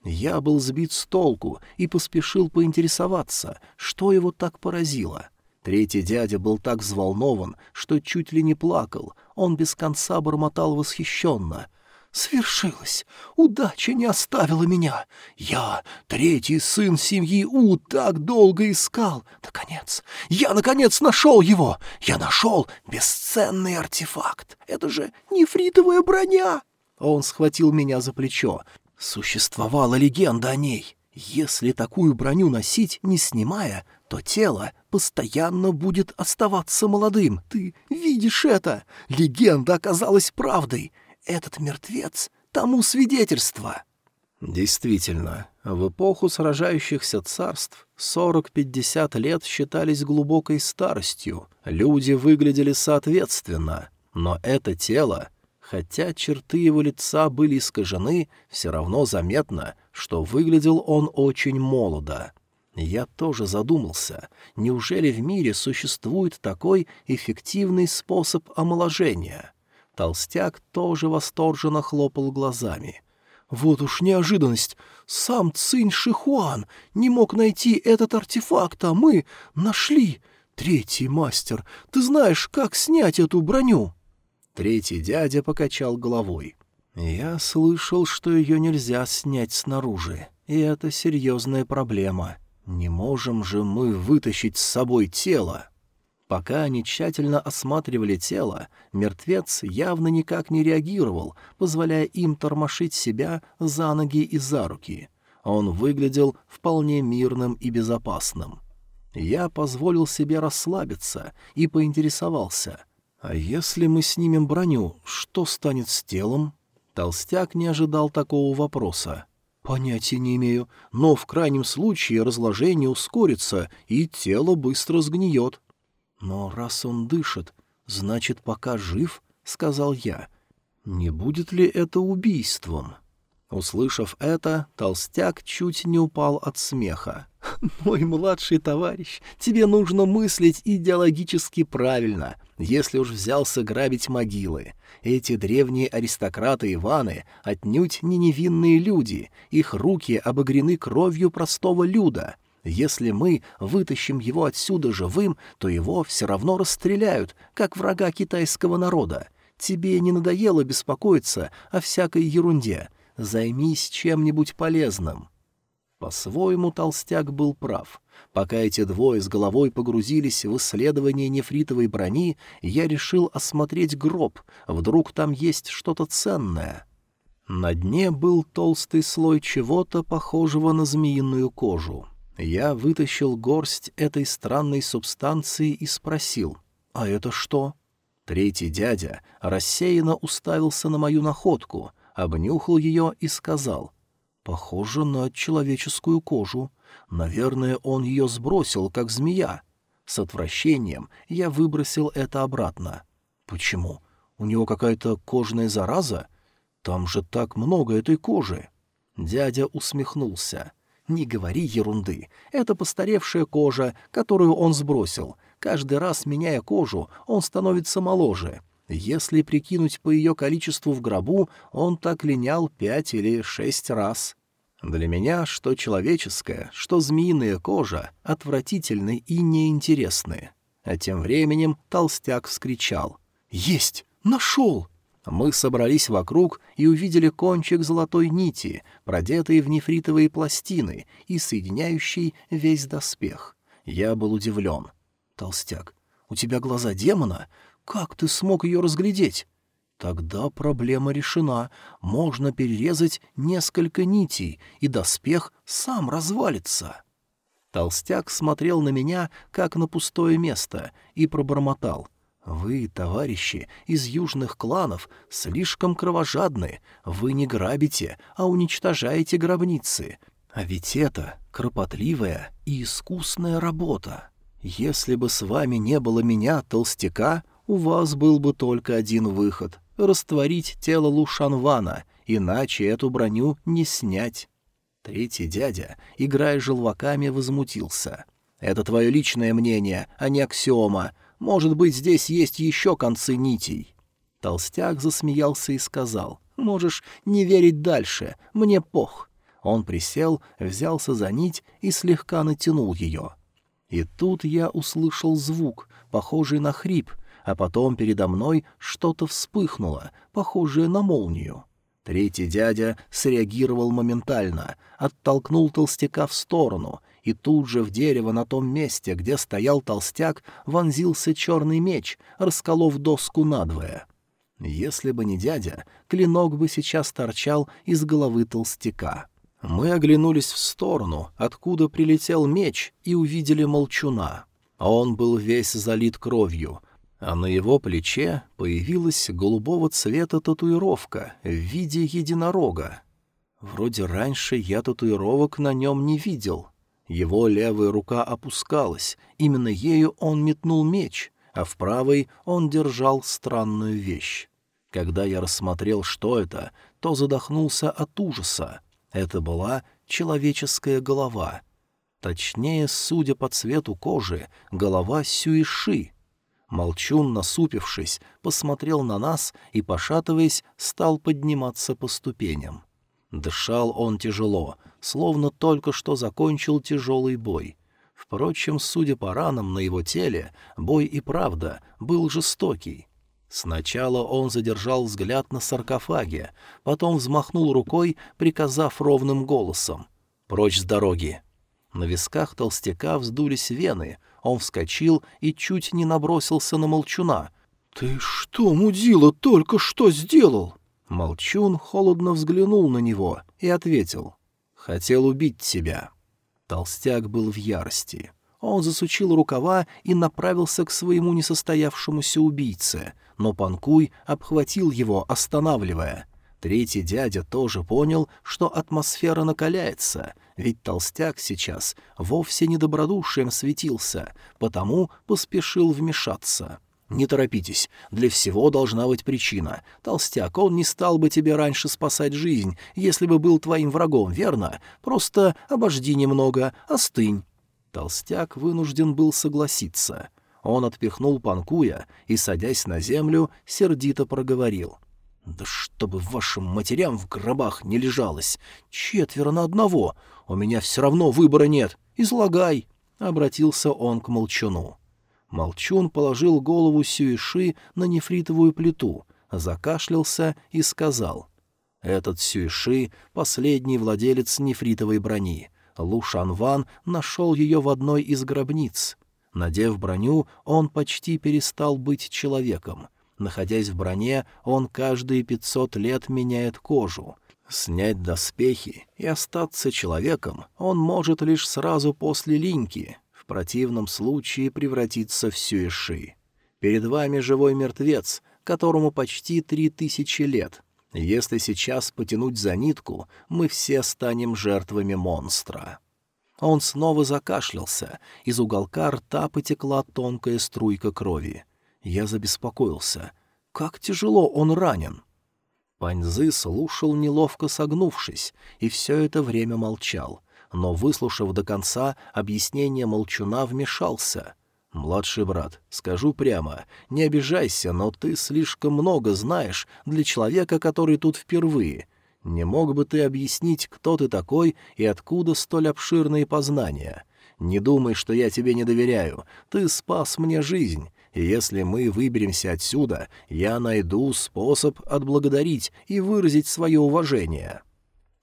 Speaker 1: Я был сбит с толку и поспешил поинтересоваться, что его так поразило. Третий дядя был так взволнован, что чуть ли не плакал. Он без конца бормотал восхищенно — Свершилось. Удача не оставила меня. Я, третий сын семьи У, так долго искал. Наконец, я, наконец, нашел его. Я нашел бесценный артефакт. Это же нефритовая броня. Он схватил меня за плечо. Существовала легенда о ней. Если такую броню носить, не снимая, то тело постоянно будет оставаться молодым. Ты видишь это? Легенда оказалась правдой. Этот мертвец тому свидетельство. Действительно, в эпоху сражающихся царств 40-50 лет считались глубокой старостью, люди выглядели соответственно, но это тело, хотя черты его лица были искажены, все равно заметно, что выглядел он очень молодо. Я тоже задумался, неужели в мире существует такой эффективный способ омоложения — Толстяк тоже восторженно хлопал глазами. «Вот уж неожиданность! Сам Цинь Шихуан не мог найти этот артефакт, а мы нашли! Третий мастер, ты знаешь, как снять эту броню?» Третий дядя покачал головой. «Я слышал, что ее нельзя снять снаружи, и это серьезная проблема. Не можем же мы вытащить с собой тело?» Пока они тщательно осматривали тело, мертвец явно никак не реагировал, позволяя им тормошить себя за ноги и за руки. Он выглядел вполне мирным и безопасным. Я позволил себе расслабиться и поинтересовался. «А если мы снимем броню, что станет с телом?» Толстяк не ожидал такого вопроса. «Понятия не имею, но в крайнем случае разложение ускорится, и тело быстро сгниет». «Но раз он дышит, значит, пока жив», — сказал я. «Не будет ли это убийством?» Услышав это, толстяк чуть не упал от смеха. *laughs* «Мой младший товарищ, тебе нужно мыслить идеологически правильно, если уж взялся грабить могилы. Эти древние аристократы Иваны отнюдь не невинные люди, их руки обогрены кровью простого люда». Если мы вытащим его отсюда живым, то его все равно расстреляют, как врага китайского народа. Тебе не надоело беспокоиться о всякой ерунде. Займись чем-нибудь полезным». По-своему толстяк был прав. Пока эти двое с головой погрузились в исследование нефритовой брони, я решил осмотреть гроб, вдруг там есть что-то ценное. На дне был толстый слой чего-то, похожего на змеиную кожу. Я вытащил горсть этой странной субстанции и спросил, «А это что?» Третий дядя рассеянно уставился на мою находку, обнюхал ее и сказал, «Похоже на человеческую кожу. Наверное, он ее сбросил, как змея. С отвращением я выбросил это обратно. Почему? У него какая-то кожная зараза? Там же так много этой кожи. Дядя усмехнулся. «Не говори ерунды. Это постаревшая кожа, которую он сбросил. Каждый раз, меняя кожу, он становится моложе. Если прикинуть по ее количеству в гробу, он так линял пять или шесть раз. Для меня что человеческая, что змеиная кожа отвратительны и неинтересны. А тем временем толстяк вскричал. «Есть! Нашел!» Мы собрались вокруг и увидели кончик золотой нити, продетый в нефритовые пластины и соединяющий весь доспех. Я был удивлен. «Толстяк, у тебя глаза демона? Как ты смог ее разглядеть?» Тогда проблема решена. Можно перерезать несколько нитей, и доспех сам развалится. Толстяк смотрел на меня, как на пустое место, и пробормотал. «Вы, товарищи, из южных кланов, слишком кровожадны. Вы не грабите, а уничтожаете гробницы. А ведь это кропотливая и искусная работа. Если бы с вами не было меня, толстяка, у вас был бы только один выход растворить тело Лушанвана, иначе эту броню не снять. Третий дядя, играя желваками, возмутился. «Это твое личное мнение, а не аксиома. Может быть, здесь есть еще концы нитей». Толстяк засмеялся и сказал, «Можешь не верить дальше, мне пох». Он присел, взялся за нить и слегка натянул ее. И тут я услышал звук, похожий на хрип, а потом передо мной что-то вспыхнуло, похожее на молнию. Третий дядя среагировал моментально, оттолкнул толстяка в сторону, и тут же в дерево на том месте, где стоял толстяк, вонзился черный меч, расколов доску надвое. Если бы не дядя, клинок бы сейчас торчал из головы толстяка. Мы оглянулись в сторону, откуда прилетел меч, и увидели молчуна. Он был весь залит кровью, а на его плече появилась голубого цвета татуировка в виде единорога. Вроде раньше я татуировок на нем не видел. Его левая рука опускалась, именно ею он метнул меч, а в правой он держал странную вещь. Когда я рассмотрел, что это, то задохнулся от ужаса. Это была человеческая голова. Точнее, судя по цвету кожи, голова Сюиши — Молчун, насупившись, посмотрел на нас и, пошатываясь, стал подниматься по ступеням. Дышал он тяжело, словно только что закончил тяжелый бой. Впрочем, судя по ранам на его теле, бой и правда был жестокий. Сначала он задержал взгляд на саркофаге, потом взмахнул рукой, приказав ровным голосом «Прочь с дороги!». На висках толстяка вздулись вены, он вскочил и чуть не набросился на молчуна. «Ты что, мудила, только что сделал?» Молчун холодно взглянул на него и ответил. «Хотел убить тебя». Толстяк был в ярости. Он засучил рукава и направился к своему несостоявшемуся убийце, но Панкуй обхватил его, останавливая. Третий дядя тоже понял, что атмосфера накаляется, ведь толстяк сейчас вовсе не добродушием светился, потому поспешил вмешаться. «Не торопитесь, для всего должна быть причина. Толстяк, он не стал бы тебе раньше спасать жизнь, если бы был твоим врагом, верно? Просто обожди немного, остынь». Толстяк вынужден был согласиться. Он отпихнул Панкуя и, садясь на землю, сердито проговорил — «Да чтобы вашим матерям в гробах не лежалось! Четверо на одного! У меня все равно выбора нет! Излагай!» — обратился он к Молчуну. Молчун положил голову Сюиши на нефритовую плиту, закашлялся и сказал. «Этот Сюиши — последний владелец нефритовой брони. Лу Шанван нашел ее в одной из гробниц. Надев броню, он почти перестал быть человеком. Находясь в броне, он каждые пятьсот лет меняет кожу. Снять доспехи и остаться человеком он может лишь сразу после линьки, в противном случае превратиться в сюэши. Перед вами живой мертвец, которому почти три тысячи лет. Если сейчас потянуть за нитку, мы все станем жертвами монстра». Он снова закашлялся, из уголка рта потекла тонкая струйка крови. Я забеспокоился. Как тяжело он ранен. Паньзы слушал, неловко согнувшись, и все это время молчал, но, выслушав до конца, объяснение молчуна вмешался. «Младший брат, скажу прямо, не обижайся, но ты слишком много знаешь для человека, который тут впервые. Не мог бы ты объяснить, кто ты такой и откуда столь обширные познания? Не думай, что я тебе не доверяю. Ты спас мне жизнь, и если мы выберемся отсюда, я найду способ отблагодарить и выразить свое уважение».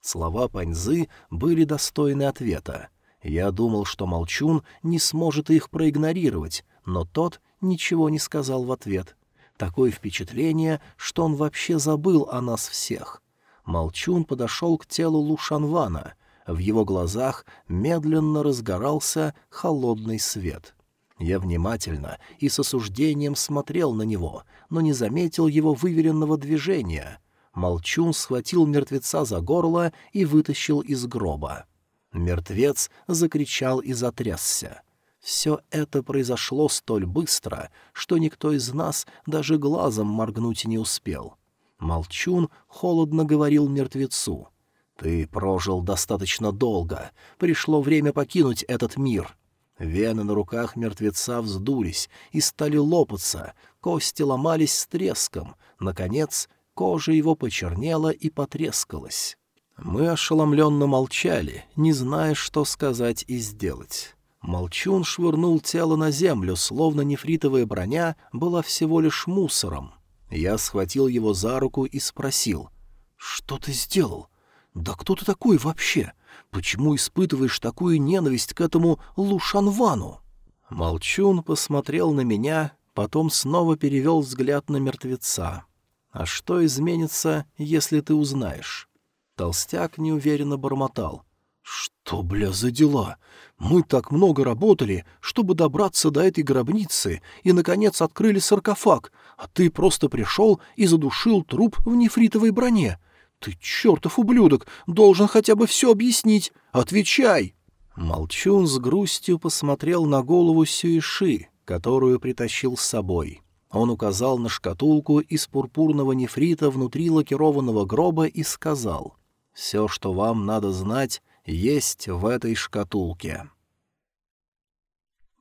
Speaker 1: Слова Паньзы были достойны ответа. Я думал, что Молчун не сможет их проигнорировать, но тот ничего не сказал в ответ. Такое впечатление, что он вообще забыл о нас всех. Молчун подошел к телу Лушанвана. В его глазах медленно разгорался холодный свет. Я внимательно и с осуждением смотрел на него, но не заметил его выверенного движения. Молчун схватил мертвеца за горло и вытащил из гроба. Мертвец закричал и затрясся. Все это произошло столь быстро, что никто из нас даже глазом моргнуть не успел. Молчун холодно говорил мертвецу. «Ты прожил достаточно долго. Пришло время покинуть этот мир». Вены на руках мертвеца вздулись и стали лопаться, кости ломались с треском. Наконец, кожа его почернела и потрескалась. Мы ошеломленно молчали, не зная, что сказать и сделать. Молчун швырнул тело на землю, словно нефритовая броня была всего лишь мусором. Я схватил его за руку и спросил, «Что ты сделал? Да кто ты такой вообще? Почему испытываешь такую ненависть к этому Лушанвану?» Молчун посмотрел на меня, потом снова перевел взгляд на мертвеца. «А что изменится, если ты узнаешь?» Толстяк неуверенно бормотал. «Что, бля, за дела? Мы так много работали, чтобы добраться до этой гробницы, и, наконец, открыли саркофаг, а ты просто пришел и задушил труп в нефритовой броне. Ты чертов ублюдок, должен хотя бы все объяснить. Отвечай!» Молчун с грустью посмотрел на голову Сюиши, которую притащил с собой. Он указал на шкатулку из пурпурного нефрита внутри лакированного гроба и сказал, «Все, что вам надо знать, есть в этой шкатулке».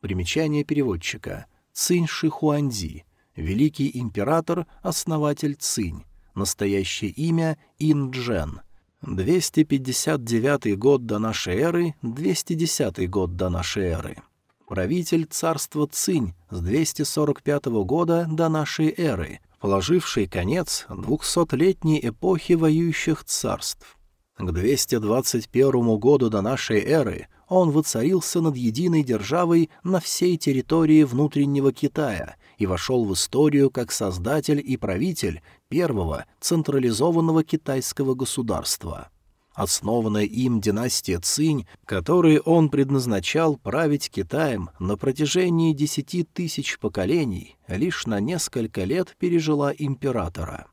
Speaker 1: Примечание переводчика. Цинь Шихуанди. Великий император, основатель Цинь. Настоящее имя — Инджен. 259 год до нашей эры, 210 год до нашей эры. Правитель царства Цинь с 245 года до нашей эры, положивший конец двухсотлетней эпохи воюющих царств. К 221 году до нашей эры он воцарился над единой державой на всей территории внутреннего Китая и вошел в историю как создатель и правитель первого централизованного китайского государства. Основанная им династия Цинь, которой он предназначал править Китаем на протяжении десяти тысяч поколений, лишь на несколько лет пережила императора.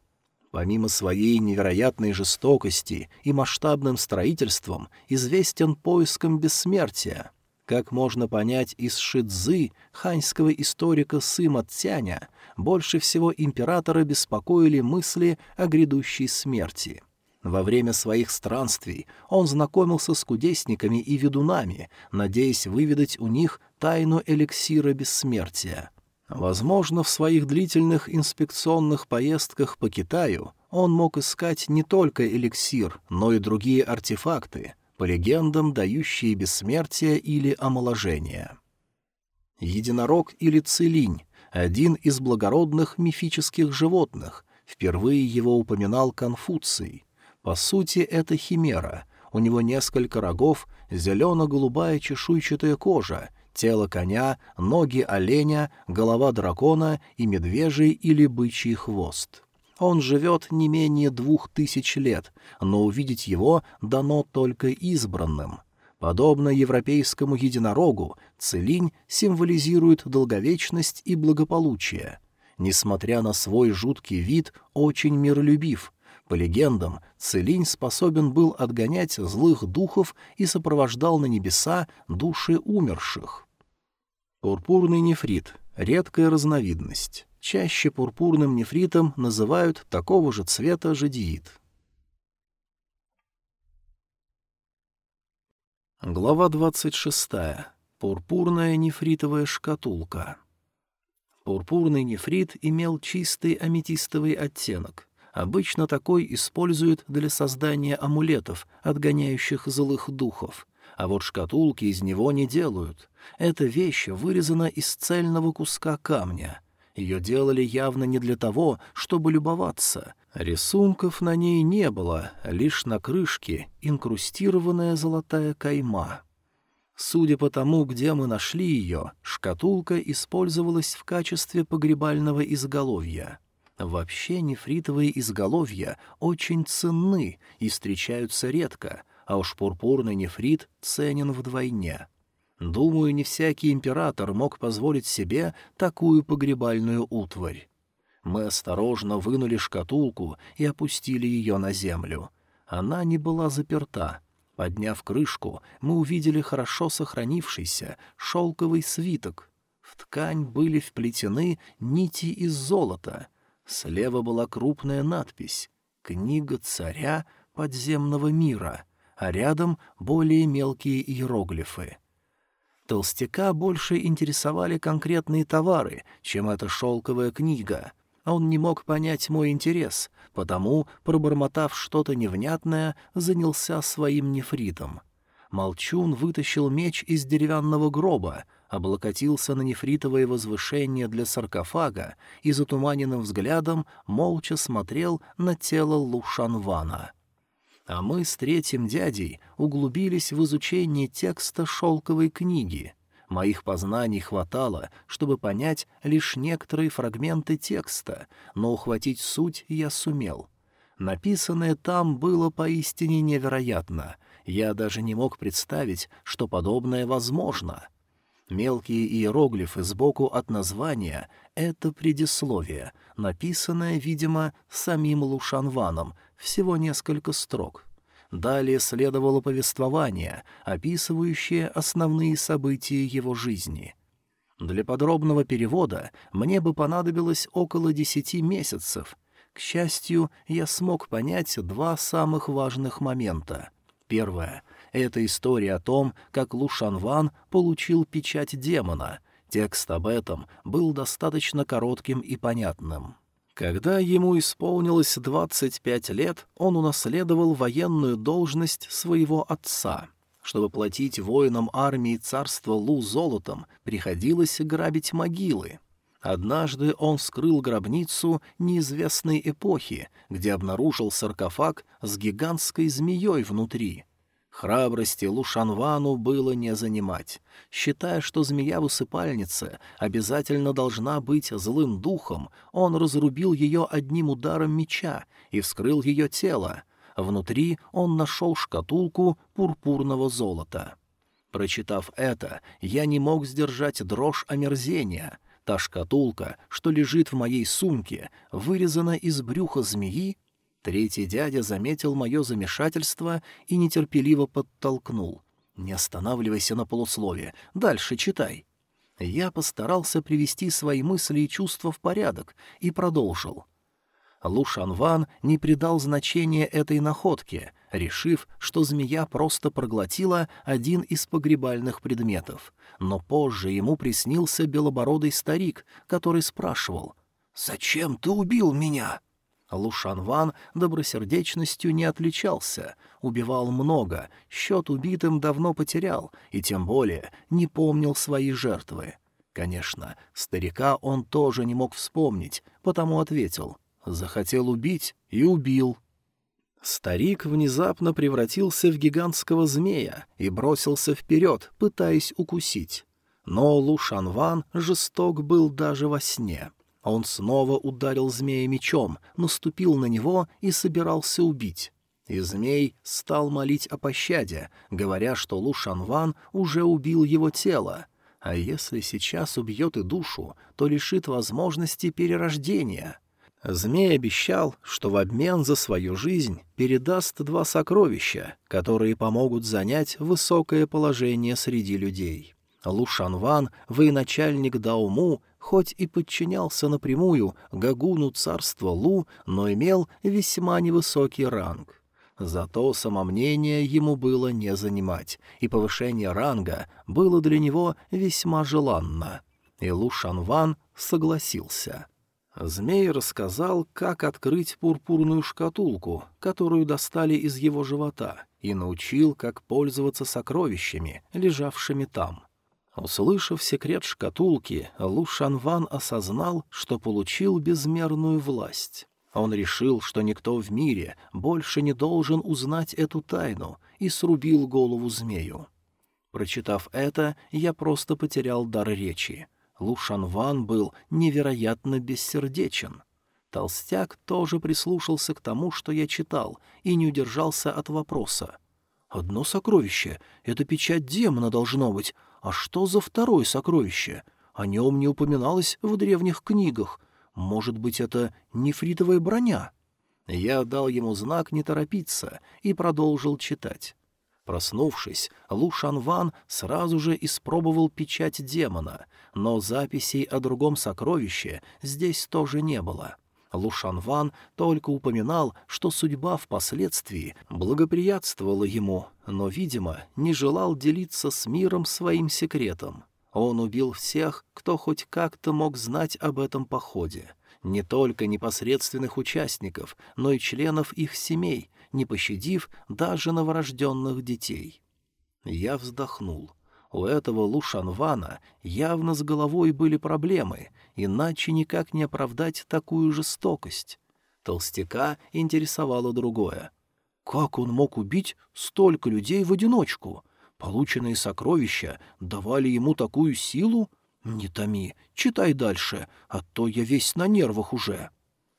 Speaker 1: Помимо своей невероятной жестокости и масштабным строительством, известен поиском бессмертия. Как можно понять из Шидзы, ханьского историка Сыма Цяня, больше всего императора беспокоили мысли о грядущей смерти. Во время своих странствий он знакомился с кудесниками и ведунами, надеясь выведать у них тайну эликсира бессмертия — Возможно, в своих длительных инспекционных поездках по Китаю он мог искать не только эликсир, но и другие артефакты, по легендам, дающие бессмертие или омоложение. Единорог или целинь — один из благородных мифических животных, впервые его упоминал Конфуций. По сути, это химера. У него несколько рогов, зелено-голубая чешуйчатая кожа, тело коня, ноги оленя, голова дракона и медвежий или бычий хвост. Он живет не менее двух тысяч лет, но увидеть его дано только избранным. Подобно европейскому единорогу, целинь символизирует долговечность и благополучие. Несмотря на свой жуткий вид, очень миролюбив. По легендам, целинь способен был отгонять злых духов и сопровождал на небеса души умерших. Пурпурный нефрит — редкая разновидность. Чаще пурпурным нефритом называют такого же цвета жадиит. Глава 26. Пурпурная нефритовая шкатулка. Пурпурный нефрит имел чистый аметистовый оттенок. Обычно такой используют для создания амулетов, отгоняющих злых духов. А вот шкатулки из него не делают. Эта вещь вырезана из цельного куска камня — ее делали явно не для того, чтобы любоваться. Рисунков на ней не было, лишь на крышке инкрустированная золотая кайма. Судя по тому, где мы нашли ее, шкатулка использовалась в качестве погребального изголовья. Вообще нефритовые изголовья очень ценны и встречаются редко, а уж пурпурный нефрит ценен вдвойне. Думаю, не всякий император мог позволить себе такую погребальную утварь. Мы осторожно вынули шкатулку и опустили ее на землю. Она не была заперта. Подняв крышку, мы увидели хорошо сохранившийся шелковый свиток. В ткань были вплетены нити из золота. Слева была крупная надпись «Книга царя подземного мира», а рядом более мелкие иероглифы — Толстяка больше интересовали конкретные товары, чем эта шелковая книга. Он не мог понять мой интерес, потому, пробормотав что-то невнятное, занялся своим нефритом. Молчун вытащил меч из деревянного гроба, облокотился на нефритовое возвышение для саркофага и затуманенным взглядом молча смотрел на тело Лушанвана а мы с третьим дядей углубились в изучение текста шелковой книги. Моих познаний хватало, чтобы понять лишь некоторые фрагменты текста, но ухватить суть я сумел. Написанное там было поистине невероятно. Я даже не мог представить, что подобное возможно. Мелкие иероглифы сбоку от названия — это предисловие, написанное, видимо, самим Лушанваном, всего несколько строк. Далее следовало повествование, описывающее основные события его жизни. Для подробного перевода мне бы понадобилось около десяти месяцев. К счастью, я смог понять два самых важных момента. Первое — это история о том, как Лушанван получил печать демона. Текст об этом был достаточно коротким и понятным. Когда ему исполнилось 25 лет, он унаследовал военную должность своего отца. Чтобы платить воинам армии царства Лу золотом, приходилось грабить могилы. Однажды он вскрыл гробницу неизвестной эпохи, где обнаружил саркофаг с гигантской змеей внутри — Храбрости Лушанвану было не занимать. Считая, что змея в усыпальнице обязательно должна быть злым духом, он разрубил ее одним ударом меча и вскрыл ее тело. Внутри он нашел шкатулку пурпурного золота. Прочитав это, я не мог сдержать дрожь омерзения. Та шкатулка, что лежит в моей сумке, вырезана из брюха змеи Третий дядя заметил мое замешательство и нетерпеливо подтолкнул. «Не останавливайся на полуслове. Дальше читай». Я постарался привести свои мысли и чувства в порядок и продолжил. Лу Шанван не придал значения этой находке, решив, что змея просто проглотила один из погребальных предметов. Но позже ему приснился белобородый старик, который спрашивал «Зачем ты убил меня?» Лушанван добросердечностью не отличался, убивал много, счет убитым давно потерял и тем более не помнил свои жертвы. Конечно, старика он тоже не мог вспомнить, потому ответил «захотел убить и убил». Старик внезапно превратился в гигантского змея и бросился вперед, пытаясь укусить. Но Лу Шанван жесток был даже во сне. Он снова ударил змея мечом, наступил на него и собирался убить. И змей стал молить о пощаде, говоря, что Лу Шанван уже убил его тело. А если сейчас убьет и душу, то лишит возможности перерождения. Змей обещал, что в обмен за свою жизнь передаст два сокровища, которые помогут занять высокое положение среди людей. Лу Шанван, военачальник Дауму, хоть и подчинялся напрямую Гагуну царства Лу, но имел весьма невысокий ранг. Зато самомнение ему было не занимать, и повышение ранга было для него весьма желанно. И Лу Шанван согласился. Змей рассказал, как открыть пурпурную шкатулку, которую достали из его живота, и научил, как пользоваться сокровищами, лежавшими там. Услышав секрет шкатулки, Лу Шанван осознал, что получил безмерную власть. Он решил, что никто в мире больше не должен узнать эту тайну, и срубил голову змею. Прочитав это, я просто потерял дар речи. Лу Шанван был невероятно бессердечен. Толстяк тоже прислушался к тому, что я читал, и не удержался от вопроса. «Одно сокровище — это печать демона должно быть. А что за второе сокровище? О нем не упоминалось в древних книгах. Может быть, это нефритовая броня?» Я дал ему знак не торопиться и продолжил читать. Проснувшись, Лу Шанван сразу же испробовал печать демона, но записей о другом сокровище здесь тоже не было. Лу Шанван только упоминал, что судьба впоследствии благоприятствовала ему, но, видимо, не желал делиться с миром своим секретом. Он убил всех, кто хоть как-то мог знать об этом походе. Не только непосредственных участников, но и членов их семей, не пощадив даже новорожденных детей. Я вздохнул. У этого Лушанвана явно с головой были проблемы, иначе никак не оправдать такую жестокость. Толстяка интересовало другое. Как он мог убить столько людей в одиночку? Полученные сокровища давали ему такую силу? Не томи, читай дальше, а то я весь на нервах уже.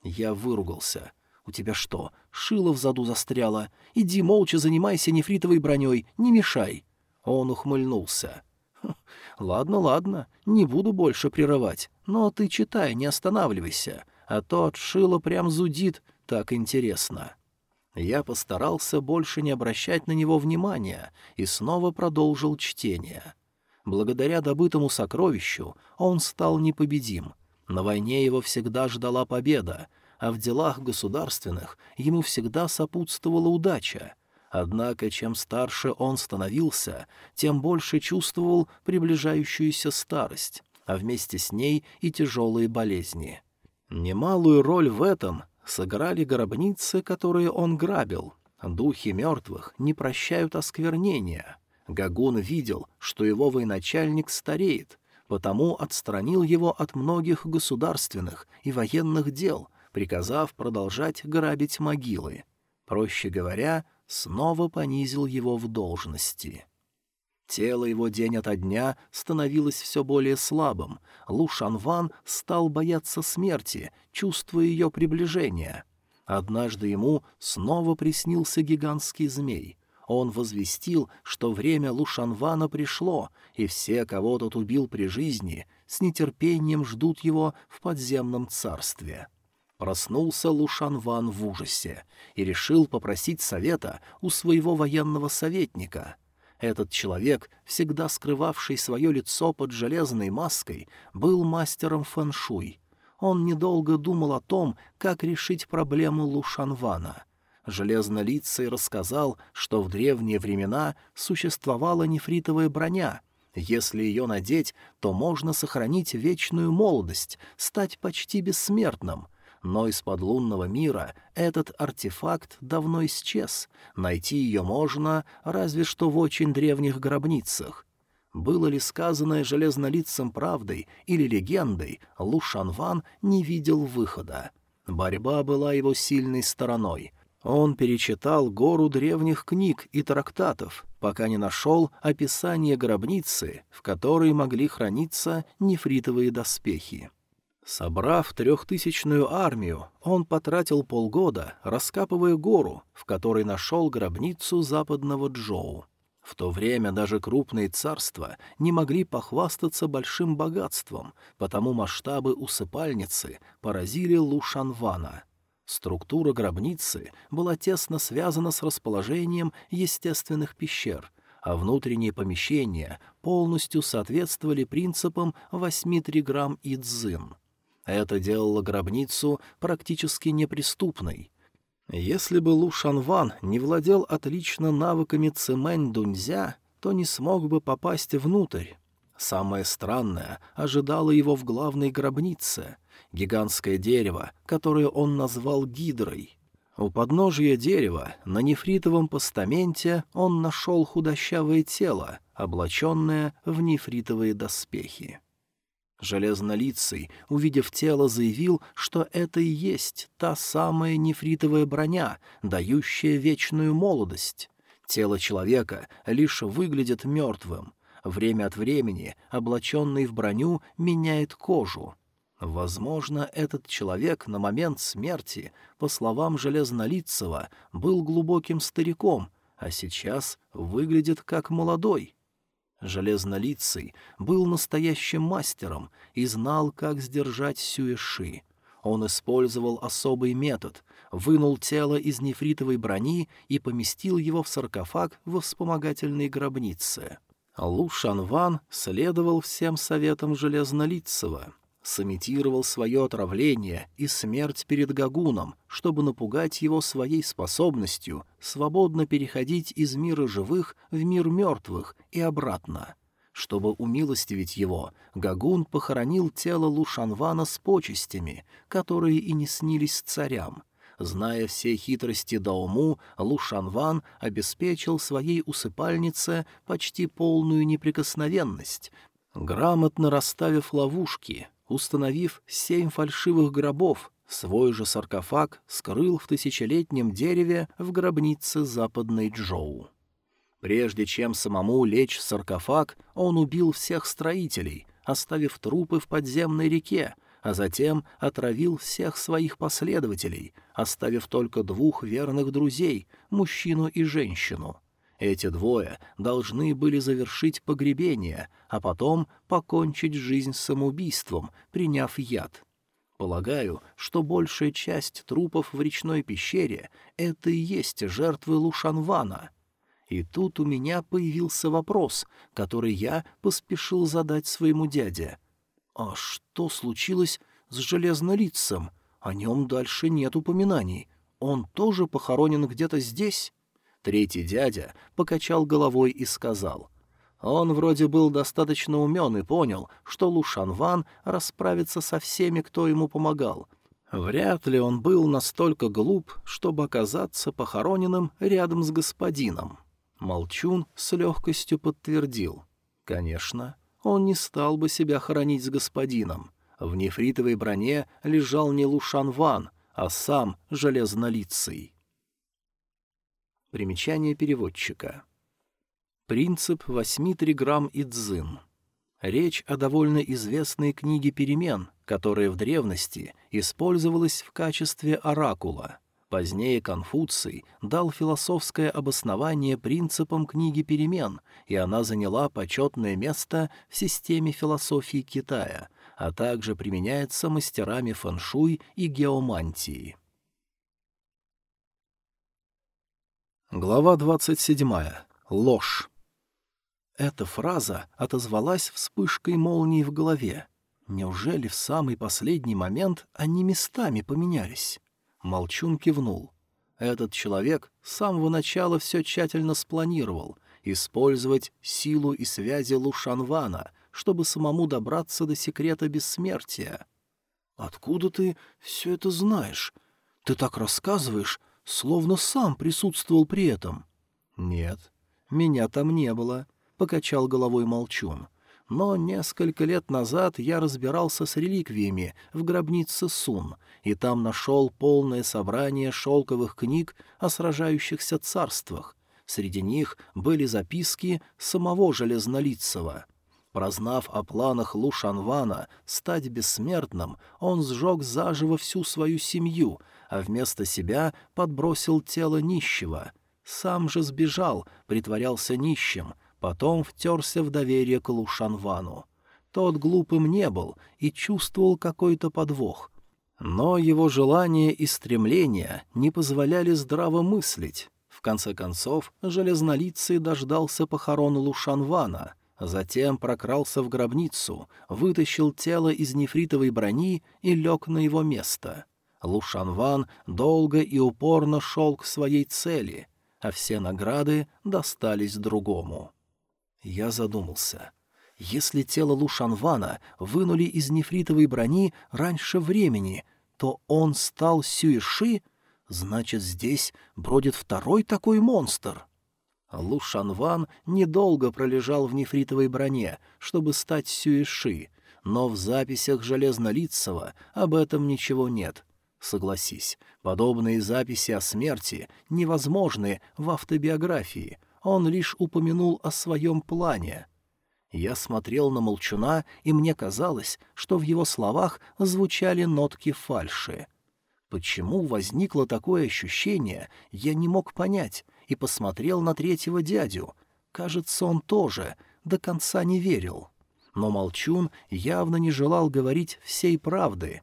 Speaker 1: Я выругался. У тебя что, шило в заду застряло? Иди молча занимайся нефритовой броней, не мешай. Он ухмыльнулся. «Хм, «Ладно, ладно, не буду больше прерывать, но ты читай, не останавливайся, а то от шила прям зудит, так интересно». Я постарался больше не обращать на него внимания и снова продолжил чтение. Благодаря добытому сокровищу он стал непобедим. На войне его всегда ждала победа, а в делах государственных ему всегда сопутствовала удача. Однако, чем старше он становился, тем больше чувствовал приближающуюся старость, а вместе с ней и тяжелые болезни. Немалую роль в этом сыграли гробницы, которые он грабил. Духи мертвых не прощают осквернения. Гагун видел, что его военачальник стареет, потому отстранил его от многих государственных и военных дел, приказав продолжать грабить могилы. Проще говоря, снова понизил его в должности. Тело его день ото дня становилось все более слабым. Лу Шанван стал бояться смерти, чувствуя ее приближение. Однажды ему снова приснился гигантский змей. Он возвестил, что время Лу Шанвана пришло, и все, кого тот убил при жизни, с нетерпением ждут его в подземном царстве. Проснулся Лушанван в ужасе и решил попросить совета у своего военного советника. Этот человек, всегда скрывавший свое лицо под железной маской, был мастером фэншуй. Он недолго думал о том, как решить проблему Лушанвана. Железнолицый рассказал, что в древние времена существовала нефритовая броня — если ее надеть, то можно сохранить вечную молодость, стать почти бессмертным, но из-под лунного мира этот артефакт давно исчез. Найти ее можно разве что в очень древних гробницах. Было ли сказанное железнолицем правдой или легендой, Лу Шанван не видел выхода. Борьба была его сильной стороной. Он перечитал гору древних книг и трактатов, пока не нашел описание гробницы, в которой могли храниться нефритовые доспехи. Собрав трехтысячную армию, он потратил полгода, раскапывая гору, в которой нашел гробницу западного Джоу. В то время даже крупные царства не могли похвастаться большим богатством, потому масштабы усыпальницы поразили Лушанвана — Структура гробницы была тесно связана с расположением естественных пещер, а внутренние помещения полностью соответствовали принципам восьми триграмм и дзин. Это делало гробницу практически неприступной. Если бы Лу Шанван не владел отлично навыками цемэнь дунзя, то не смог бы попасть внутрь. Самое странное ожидало его в главной гробнице — гигантское дерево, которое он назвал гидрой. У подножия дерева на нефритовом постаменте он нашел худощавое тело, облаченное в нефритовые доспехи. Железнолицый, увидев тело, заявил, что это и есть та самая нефритовая броня, дающая вечную молодость. Тело человека лишь выглядит мертвым. Время от времени, облаченный в броню, меняет кожу — Возможно, этот человек на момент смерти, по словам Железнолицева, был глубоким стариком, а сейчас выглядит как молодой. Железнолицый был настоящим мастером и знал, как сдержать сюэши. Он использовал особый метод, вынул тело из нефритовой брони и поместил его в саркофаг в вспомогательной гробнице. Лу Шанван следовал всем советам Железнолицева — сымитировал свое отравление и смерть перед Гагуном, чтобы напугать его своей способностью свободно переходить из мира живых в мир мертвых и обратно. Чтобы умилостивить его, Гагун похоронил тело Лушанвана с почестями, которые и не снились царям. Зная все хитрости Дауму, Лушанван обеспечил своей усыпальнице почти полную неприкосновенность, грамотно расставив ловушки, установив семь фальшивых гробов, свой же саркофаг скрыл в тысячелетнем дереве в гробнице западной Джоу. Прежде чем самому лечь в саркофаг, он убил всех строителей, оставив трупы в подземной реке, а затем отравил всех своих последователей, оставив только двух верных друзей, мужчину и женщину. Эти двое должны были завершить погребение, а потом покончить жизнь самоубийством, приняв яд. Полагаю, что большая часть трупов в речной пещере — это и есть жертвы Лушанвана. И тут у меня появился вопрос, который я поспешил задать своему дяде. «А что случилось с Железнолицем? О нем дальше нет упоминаний. Он тоже похоронен где-то здесь?» Третий дядя покачал головой и сказал. Он вроде был достаточно умен и понял, что Лушанван расправится со всеми, кто ему помогал. Вряд ли он был настолько глуп, чтобы оказаться похороненным рядом с господином. Молчун с легкостью подтвердил. Конечно, он не стал бы себя хоронить с господином. В нефритовой броне лежал не Лушанван, а сам Железнолицый. Примечание переводчика. Принцип восьми триграмм и дзин. Речь о довольно известной книге перемен, которая в древности использовалась в качестве оракула. Позднее Конфуций дал философское обоснование принципам книги перемен, и она заняла почетное место в системе философии Китая, а также применяется мастерами фэншуй и геомантии. Глава 27. Ложь. Эта фраза отозвалась вспышкой молнии в голове. Неужели в самый последний момент они местами поменялись? Молчун кивнул. Этот человек с самого начала все тщательно спланировал — использовать силу и связи Лушанвана, чтобы самому добраться до секрета бессмертия. «Откуда ты все это знаешь? Ты так рассказываешь, словно сам присутствовал при этом. «Нет, меня там не было», — покачал головой молчун. но несколько лет назад я разбирался с реликвиями в гробнице Сун, и там нашел полное собрание шелковых книг о сражающихся царствах. Среди них были записки самого Железнолицего. Прознав о планах Лу Шанвана стать бессмертным, он сжег заживо всю свою семью, а вместо себя подбросил тело нищего. Сам же сбежал, притворялся нищим, потом втерся в доверие к Лу Шанвану. Тот глупым не был и чувствовал какой-то подвох. Но его желания и стремления не позволяли здраво мыслить. В конце концов, Железнолицый дождался похорон Лушанвана — Затем прокрался в гробницу, вытащил тело из нефритовой брони и лег на его место. Лушанван долго и упорно шел к своей цели, а все награды достались другому. Я задумался. Если тело Лушанвана вынули из нефритовой брони раньше времени, то он стал Сюиши, значит, здесь бродит второй такой монстр. Лу Шанван недолго пролежал в нефритовой броне, чтобы стать Сюэши, но в записях Железнолицего об этом ничего нет. Согласись, подобные записи о смерти невозможны в автобиографии, он лишь упомянул о своем плане. Я смотрел на Молчуна, и мне казалось, что в его словах звучали нотки фальши. Почему возникло такое ощущение, я не мог понять, и посмотрел на третьего дядю. Кажется, он тоже до конца не верил. Но Молчун явно не желал говорить всей правды,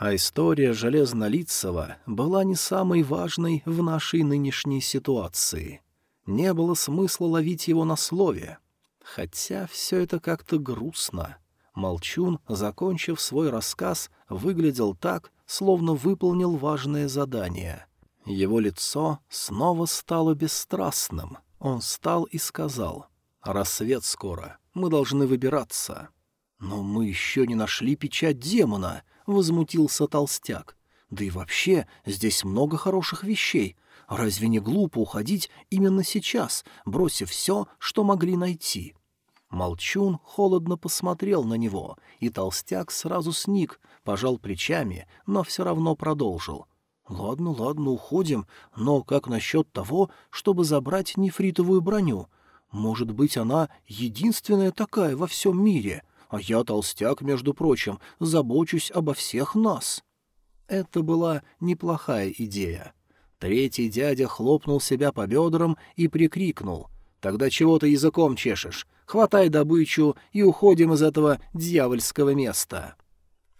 Speaker 1: а история Железнолицева была не самой важной в нашей нынешней ситуации. Не было смысла ловить его на слове. Хотя все это как-то грустно. Молчун, закончив свой рассказ, выглядел так, словно выполнил важное задание — его лицо снова стало бесстрастным. Он встал и сказал, «Рассвет скоро, мы должны выбираться». «Но мы еще не нашли печать демона», — возмутился толстяк. «Да и вообще, здесь много хороших вещей. Разве не глупо уходить именно сейчас, бросив все, что могли найти?» Молчун холодно посмотрел на него, и толстяк сразу сник, пожал плечами, но все равно продолжил. «Ладно, ладно, уходим, но как насчет того, чтобы забрать нефритовую броню? Может быть, она единственная такая во всем мире, а я, толстяк, между прочим, забочусь обо всех нас». Это была неплохая идея. Третий дядя хлопнул себя по бедрам и прикрикнул. «Тогда чего ты языком чешешь? Хватай добычу и уходим из этого дьявольского места».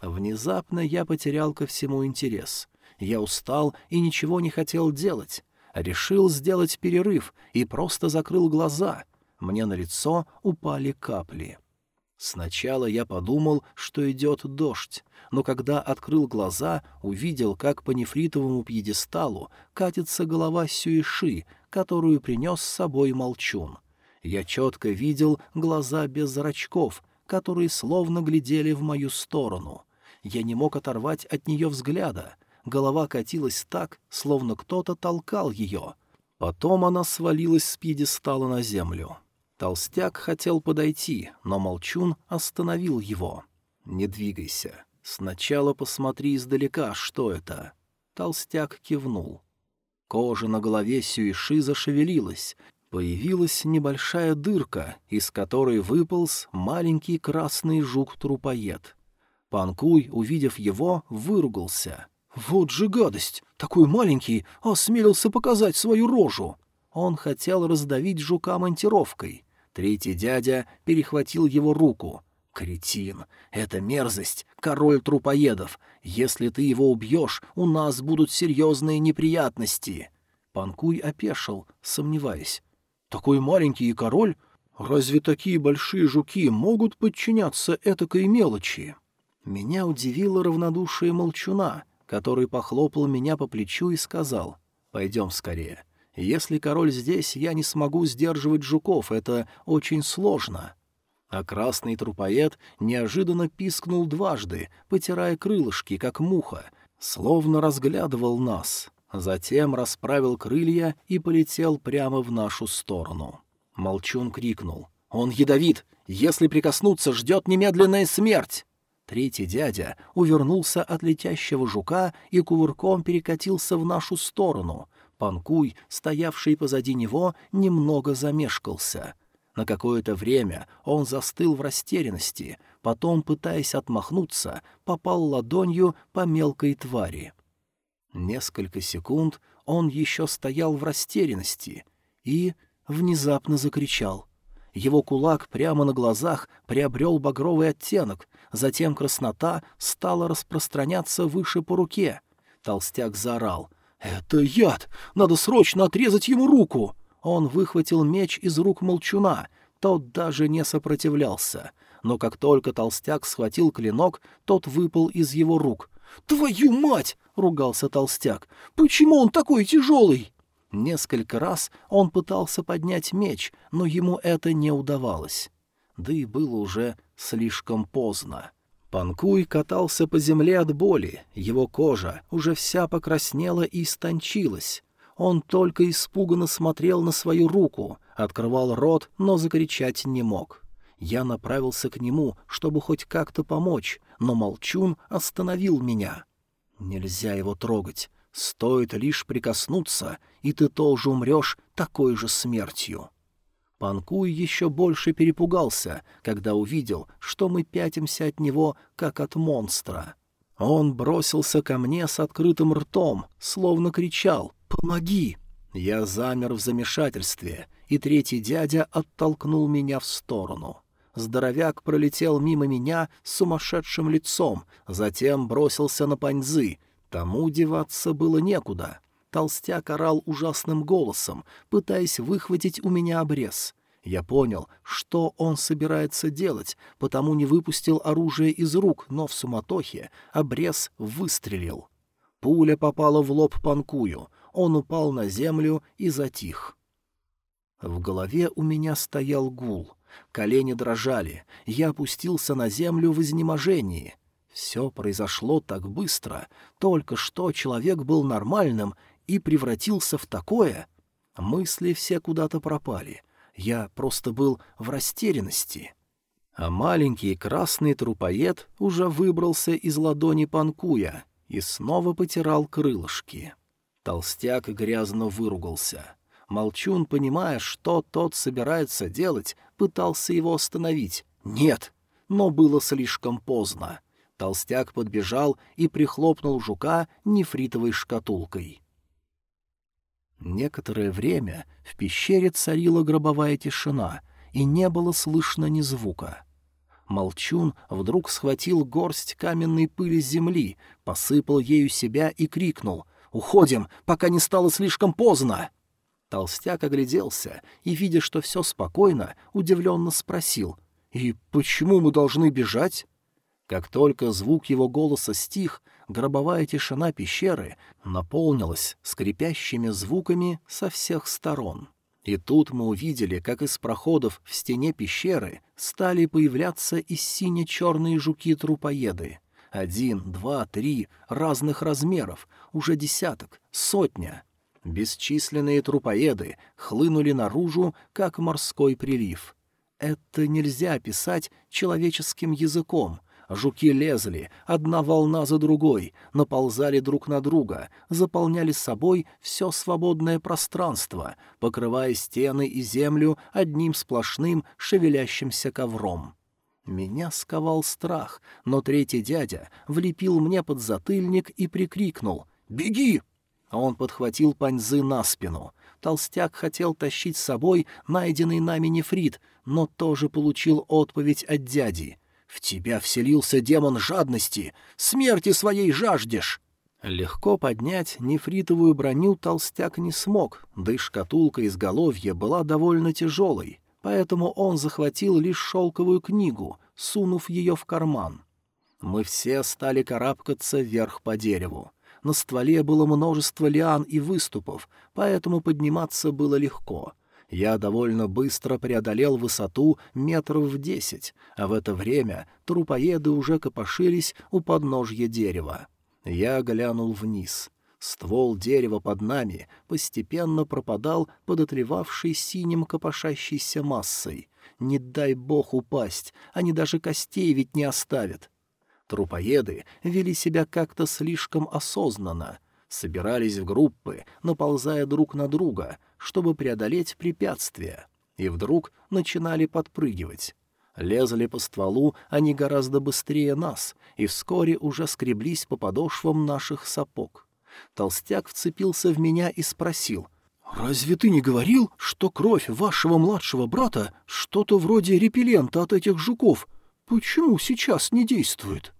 Speaker 1: Внезапно я потерял ко всему интерес. Я устал и ничего не хотел делать. Решил сделать перерыв и просто закрыл глаза. Мне на лицо упали капли. Сначала я подумал, что идет дождь, но когда открыл глаза, увидел, как по нефритовому пьедесталу катится голова Сюиши, которую принес с собой молчун. Я четко видел глаза без зрачков, которые словно глядели в мою сторону. Я не мог оторвать от нее взгляда — голова катилась так, словно кто-то толкал ее. Потом она свалилась с пьедестала на землю. Толстяк хотел подойти, но Молчун остановил его. «Не двигайся. Сначала посмотри издалека, что это». Толстяк кивнул. Кожа на голове Сюиши зашевелилась. Появилась небольшая дырка, из которой выполз маленький красный жук-трупоед. Панкуй, увидев его, выругался. «Вот же гадость! Такой маленький осмелился показать свою рожу!» Он хотел раздавить жука монтировкой. Третий дядя перехватил его руку. «Кретин! Это мерзость! Король трупоедов! Если ты его убьешь, у нас будут серьезные неприятности!» Панкуй опешил, сомневаясь. «Такой маленький и король? Разве такие большие жуки могут подчиняться этакой мелочи?» Меня удивило равнодушие молчуна — который похлопал меня по плечу и сказал «Пойдем скорее. Если король здесь, я не смогу сдерживать жуков, это очень сложно». А красный трупоед неожиданно пискнул дважды, потирая крылышки, как муха, словно разглядывал нас. Затем расправил крылья и полетел прямо в нашу сторону. Молчун крикнул. «Он ядовит! Если прикоснуться, ждет немедленная смерть!» Третий дядя увернулся от летящего жука и кувырком перекатился в нашу сторону. Панкуй, стоявший позади него, немного замешкался. На какое-то время он застыл в растерянности, потом, пытаясь отмахнуться, попал ладонью по мелкой твари. Несколько секунд он еще стоял в растерянности и внезапно закричал. Его кулак прямо на глазах приобрел багровый оттенок, затем краснота стала распространяться выше по руке. Толстяк заорал. «Это яд! Надо срочно отрезать ему руку!» Он выхватил меч из рук молчуна. Тот даже не сопротивлялся. Но как только толстяк схватил клинок, тот выпал из его рук. «Твою мать!» — ругался толстяк. «Почему он такой тяжелый?» Несколько раз он пытался поднять меч, но ему это не удавалось. Да и было уже слишком поздно. Панкуй катался по земле от боли, его кожа уже вся покраснела и истончилась. Он только испуганно смотрел на свою руку, открывал рот, но закричать не мог. Я направился к нему, чтобы хоть как-то помочь, но Молчун остановил меня. Нельзя его трогать. Стоит лишь прикоснуться, и ты тоже умрешь такой же смертью. Панкуй еще больше перепугался, когда увидел, что мы пятимся от него, как от монстра. Он бросился ко мне с открытым ртом, словно кричал «Помоги!». Я замер в замешательстве, и третий дядя оттолкнул меня в сторону. Здоровяк пролетел мимо меня с сумасшедшим лицом, затем бросился на паньзы. Тому деваться было некуда. Толстяк орал ужасным голосом, пытаясь выхватить у меня обрез. Я понял, что он собирается делать, потому не выпустил оружие из рук, но в суматохе обрез выстрелил. Пуля попала в лоб Панкую, он упал на землю и затих. В голове у меня стоял гул. Колени дрожали, я опустился на землю в изнеможении. Все произошло так быстро, только что человек был нормальным и превратился в такое. Мысли все куда-то пропали. Я просто был в растерянности. А маленький красный трупоед уже выбрался из ладони Панкуя и снова потирал крылышки. Толстяк грязно выругался. Молчун, понимая, что тот собирается делать, пытался его остановить. «Нет!» Но было слишком поздно. Толстяк подбежал и прихлопнул жука нефритовой шкатулкой. Некоторое время в пещере царила гробовая тишина, и не было слышно ни звука. Молчун вдруг схватил горсть каменной пыли с земли, посыпал ею себя и крикнул «Уходим, пока не стало слишком поздно!» Толстяк огляделся и, видя, что все спокойно, удивленно спросил «И почему мы должны бежать?» Как только звук его голоса стих, гробовая тишина пещеры наполнилась скрипящими звуками со всех сторон. И тут мы увидели, как из проходов в стене пещеры стали появляться и сине-черные жуки-трупоеды. Один, два, три, разных размеров, уже десяток, сотня. Бесчисленные трупоеды хлынули наружу, как морской прилив. Это нельзя описать человеческим языком — Жуки лезли, одна волна за другой, наползали друг на друга, заполняли собой все свободное пространство, покрывая стены и землю одним сплошным шевелящимся ковром. Меня сковал страх, но третий дядя влепил мне под затыльник и прикрикнул «Беги!». Он подхватил паньзы на спину. Толстяк хотел тащить с собой найденный нами нефрит, но тоже получил отповедь от дяди. В тебя вселился демон жадности, смерти своей жаждешь!» Легко поднять нефритовую броню толстяк не смог, да и шкатулка изголовья была довольно тяжелой, поэтому он захватил лишь шелковую книгу, сунув ее в карман. Мы все стали карабкаться вверх по дереву. На стволе было множество лиан и выступов, поэтому подниматься было легко. Я довольно быстро преодолел высоту метров в десять, а в это время трупоеды уже копошились у подножья дерева. Я глянул вниз. Ствол дерева под нами постепенно пропадал под отливавшей синим копошащейся массой. Не дай бог упасть, они даже костей ведь не оставят. Трупоеды вели себя как-то слишком осознанно, собирались в группы, наползая друг на друга, чтобы преодолеть препятствия, и вдруг начинали подпрыгивать. Лезли по стволу они гораздо быстрее нас, и вскоре уже скреблись по подошвам наших сапог. Толстяк вцепился в меня и спросил. «Разве ты не говорил, что кровь вашего младшего брата что-то вроде репеллента от этих жуков? Почему сейчас не действует?»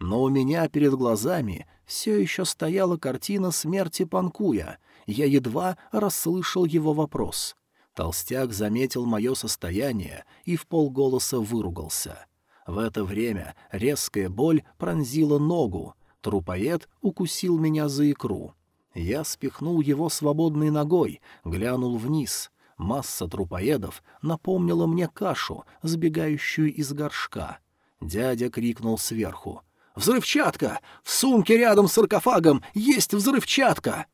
Speaker 1: Но у меня перед глазами все еще стояла картина смерти Панкуя. Я едва расслышал его вопрос. Толстяк заметил мое состояние и в полголоса выругался. В это время резкая боль пронзила ногу, трупоед укусил меня за икру. Я спихнул его свободной ногой, глянул вниз. Масса трупоедов напомнила мне кашу, сбегающую из горшка. Дядя крикнул сверху. «Взрывчатка! В сумке рядом с саркофагом есть взрывчатка!»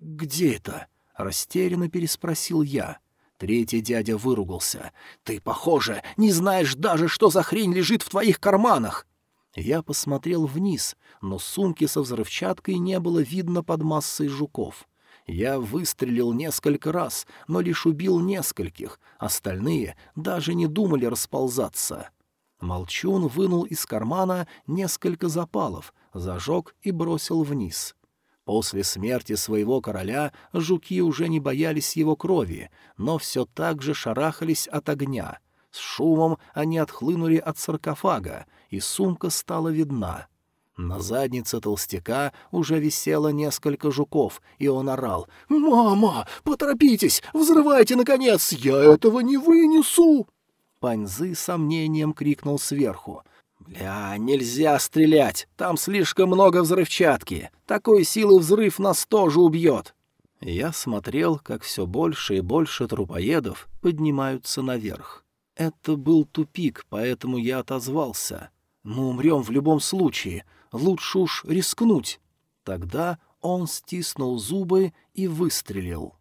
Speaker 1: «Где это?» — растерянно переспросил я. Третий дядя выругался. «Ты, похоже, не знаешь даже, что за хрень лежит в твоих карманах!» Я посмотрел вниз, но сумки со взрывчаткой не было видно под массой жуков. Я выстрелил несколько раз, но лишь убил нескольких, остальные даже не думали расползаться. Молчун вынул из кармана несколько запалов, зажег и бросил вниз. После смерти своего короля жуки уже не боялись его крови, но все так же шарахались от огня. С шумом они отхлынули от саркофага, и сумка стала видна. На заднице толстяка уже висело несколько жуков, и он орал. «Мама, поторопитесь! Взрывайте, наконец! Я этого не вынесу!» Паньзы сомнением крикнул сверху. «Бля, нельзя стрелять! Там слишком много взрывчатки! Такой силы взрыв нас тоже убьет!» Я смотрел, как все больше и больше трупоедов поднимаются наверх. Это был тупик, поэтому я отозвался. «Мы умрем в любом случае. Лучше уж рискнуть». Тогда он стиснул зубы и выстрелил.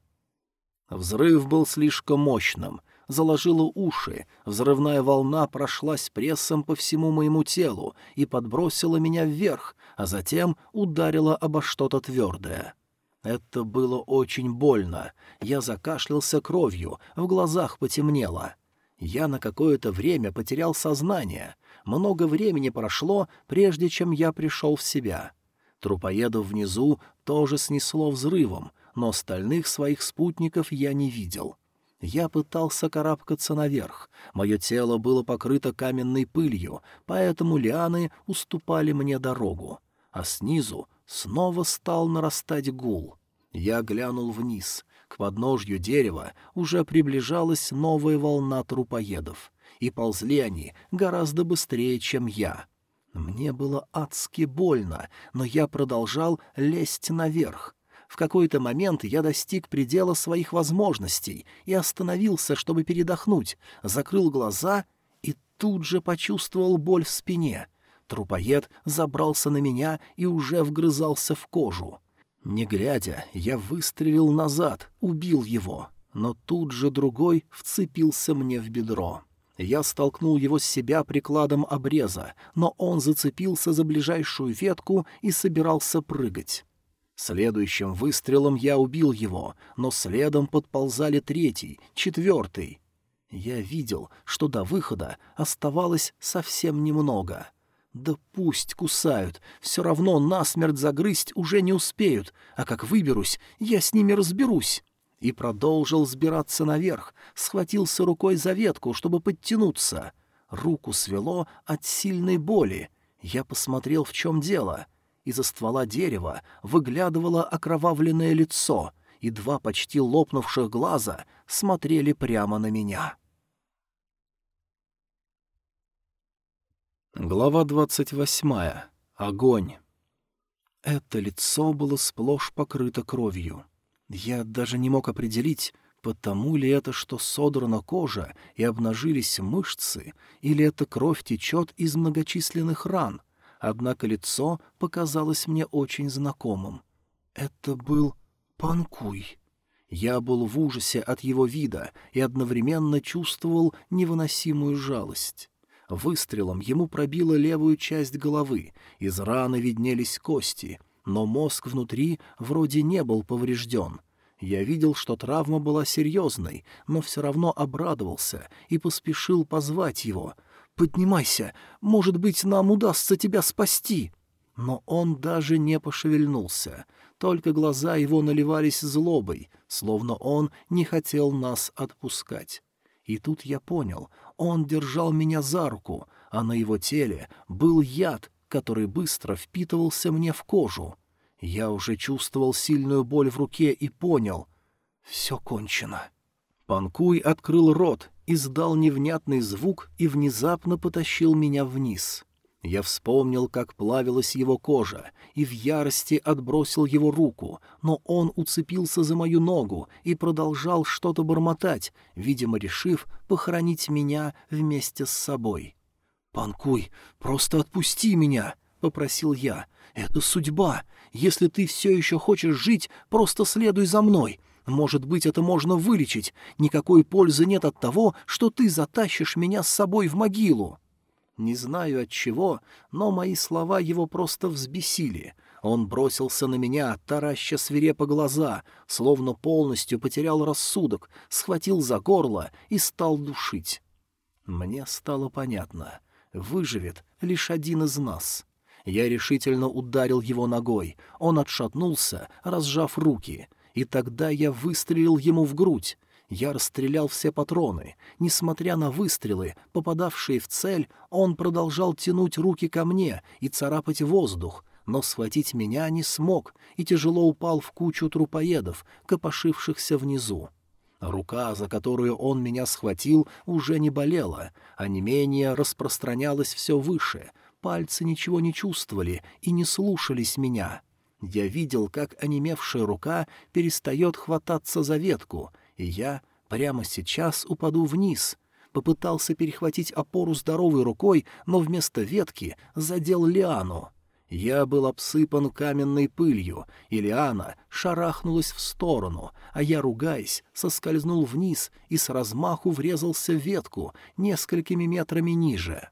Speaker 1: Взрыв был слишком мощным — заложило уши, взрывная волна прошлась прессом по всему моему телу и подбросила меня вверх, а затем ударила обо что-то твердое. Это было очень больно. Я закашлялся кровью, в глазах потемнело. Я на какое-то время потерял сознание. Много времени прошло, прежде чем я пришел в себя. Трупоедов внизу тоже снесло взрывом, но остальных своих спутников я не видел. Я пытался карабкаться наверх. Мое тело было покрыто каменной пылью, поэтому лианы уступали мне дорогу. А снизу снова стал нарастать гул. Я глянул вниз. К подножью дерева уже приближалась новая волна трупоедов. И ползли они гораздо быстрее, чем я. Мне было адски больно, но я продолжал лезть наверх. В какой-то момент я достиг предела своих возможностей и остановился, чтобы передохнуть, закрыл глаза и тут же почувствовал боль в спине. Трупоед забрался на меня и уже вгрызался в кожу. Не глядя, я выстрелил назад, убил его, но тут же другой вцепился мне в бедро. Я столкнул его с себя прикладом обреза, но он зацепился за ближайшую ветку и собирался прыгать. Следующим выстрелом я убил его, но следом подползали третий, четвертый. Я видел, что до выхода оставалось совсем немного. Да пусть кусают, все равно насмерть загрызть уже не успеют, а как выберусь, я с ними разберусь. И продолжил сбираться наверх, схватился рукой за ветку, чтобы подтянуться. Руку свело от сильной боли. Я посмотрел, в чем дело — из-за ствола дерева выглядывало окровавленное лицо, и два почти лопнувших глаза смотрели прямо на меня. Глава двадцать восьмая. Огонь. Это лицо было сплошь покрыто кровью. Я даже не мог определить, потому ли это, что содрана кожа и обнажились мышцы, или это кровь течет из многочисленных ран — однако лицо показалось мне очень знакомым. Это был Панкуй. Я был в ужасе от его вида и одновременно чувствовал невыносимую жалость. Выстрелом ему пробило левую часть головы, из раны виднелись кости, но мозг внутри вроде не был поврежден. Я видел, что травма была серьезной, но все равно обрадовался и поспешил позвать его. «Поднимайся, может быть, нам удастся тебя спасти!» Но он даже не пошевельнулся, только глаза его наливались злобой, словно он не хотел нас отпускать. И тут я понял, он держал меня за руку, а на его теле был яд, который быстро впитывался мне в кожу. Я уже чувствовал сильную боль в руке и понял — все кончено. Панкуй открыл рот, издал невнятный звук и внезапно потащил меня вниз. Я вспомнил, как плавилась его кожа, и в ярости отбросил его руку, но он уцепился за мою ногу и продолжал что-то бормотать, видимо, решив похоронить меня вместе с собой. «Панкуй, просто отпусти меня!» — попросил я. «Это судьба. Если ты все еще хочешь жить, просто следуй за мной. Может быть, это можно вылечить. Никакой пользы нет от того, что ты затащишь меня с собой в могилу». Не знаю от чего, но мои слова его просто взбесили. Он бросился на меня, тараща свирепо глаза, словно полностью потерял рассудок, схватил за горло и стал душить. Мне стало понятно. Выживет лишь один из нас. Я решительно ударил его ногой. Он отшатнулся, разжав руки. И тогда я выстрелил ему в грудь. Я расстрелял все патроны. Несмотря на выстрелы, попадавшие в цель, он продолжал тянуть руки ко мне и царапать воздух, но схватить меня не смог и тяжело упал в кучу трупоедов, копошившихся внизу. Рука, за которую он меня схватил, уже не болела, а не менее распространялась все выше, пальцы ничего не чувствовали и не слушались меня. Я видел, как онемевшая рука перестает хвататься за ветку, и я прямо сейчас упаду вниз. Попытался перехватить опору здоровой рукой, но вместо ветки задел лиану. Я был обсыпан каменной пылью, и лиана шарахнулась в сторону, а я, ругаясь, соскользнул вниз и с размаху врезался в ветку несколькими метрами ниже.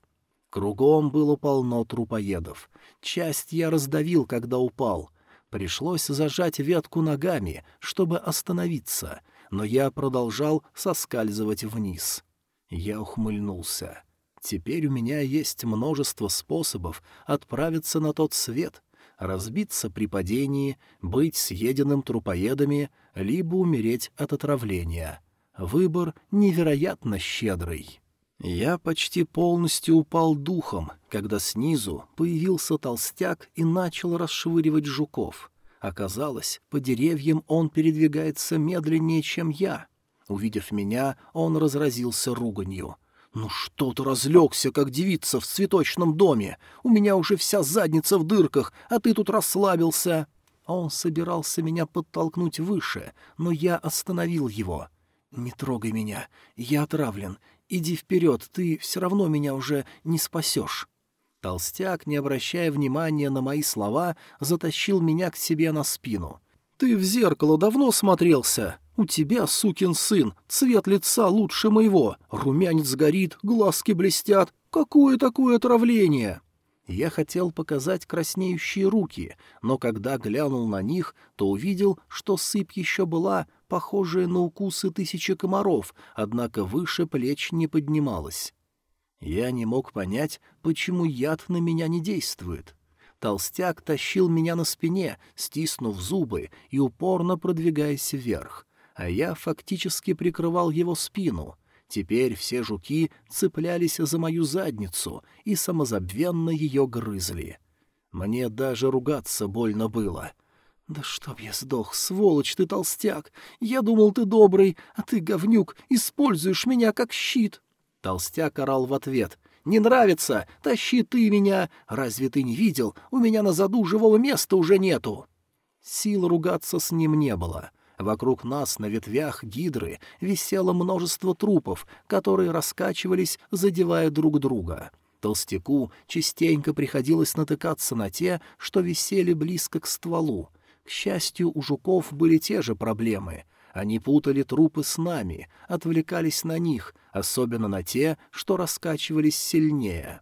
Speaker 1: Кругом было полно трупоедов. Часть я раздавил, когда упал. Пришлось зажать ветку ногами, чтобы остановиться — но я продолжал соскальзывать вниз. Я ухмыльнулся. Теперь у меня есть множество способов отправиться на тот свет, разбиться при падении, быть съеденным трупоедами, либо умереть от отравления. Выбор невероятно щедрый. Я почти полностью упал духом, когда снизу появился толстяк и начал расшвыривать жуков — Оказалось, по деревьям он передвигается медленнее, чем я. Увидев меня, он разразился руганью. «Ну что ты разлегся, как девица в цветочном доме? У меня уже вся задница в дырках, а ты тут расслабился!» Он собирался меня подтолкнуть выше, но я остановил его. «Не трогай меня, я отравлен. Иди вперед, ты все равно меня уже не спасешь». Толстяк, не обращая внимания на мои слова, затащил меня к себе на спину. «Ты в зеркало давно смотрелся? У тебя, сукин сын, цвет лица лучше моего, румянец горит, глазки блестят. Какое такое отравление?» Я хотел показать краснеющие руки, но когда глянул на них, то увидел, что сыпь еще была, похожая на укусы тысячи комаров, однако выше плеч не поднималась. Я не мог понять, почему яд на меня не действует. Толстяк тащил меня на спине, стиснув зубы и упорно продвигаясь вверх, а я фактически прикрывал его спину. Теперь все жуки цеплялись за мою задницу и самозабвенно ее грызли. Мне даже ругаться больно было. «Да чтоб я сдох, сволочь ты, толстяк! Я думал, ты добрый, а ты, говнюк, используешь меня как щит!» Толстяк орал в ответ. «Не нравится? Тащи ты меня! Разве ты не видел? У меня на заду живого места уже нету!» Сил ругаться с ним не было. Вокруг нас на ветвях гидры висело множество трупов, которые раскачивались, задевая друг друга. Толстяку частенько приходилось натыкаться на те, что висели близко к стволу. К счастью, у жуков были те же проблемы — Они путали трупы с нами, отвлекались на них, особенно на те, что раскачивались сильнее.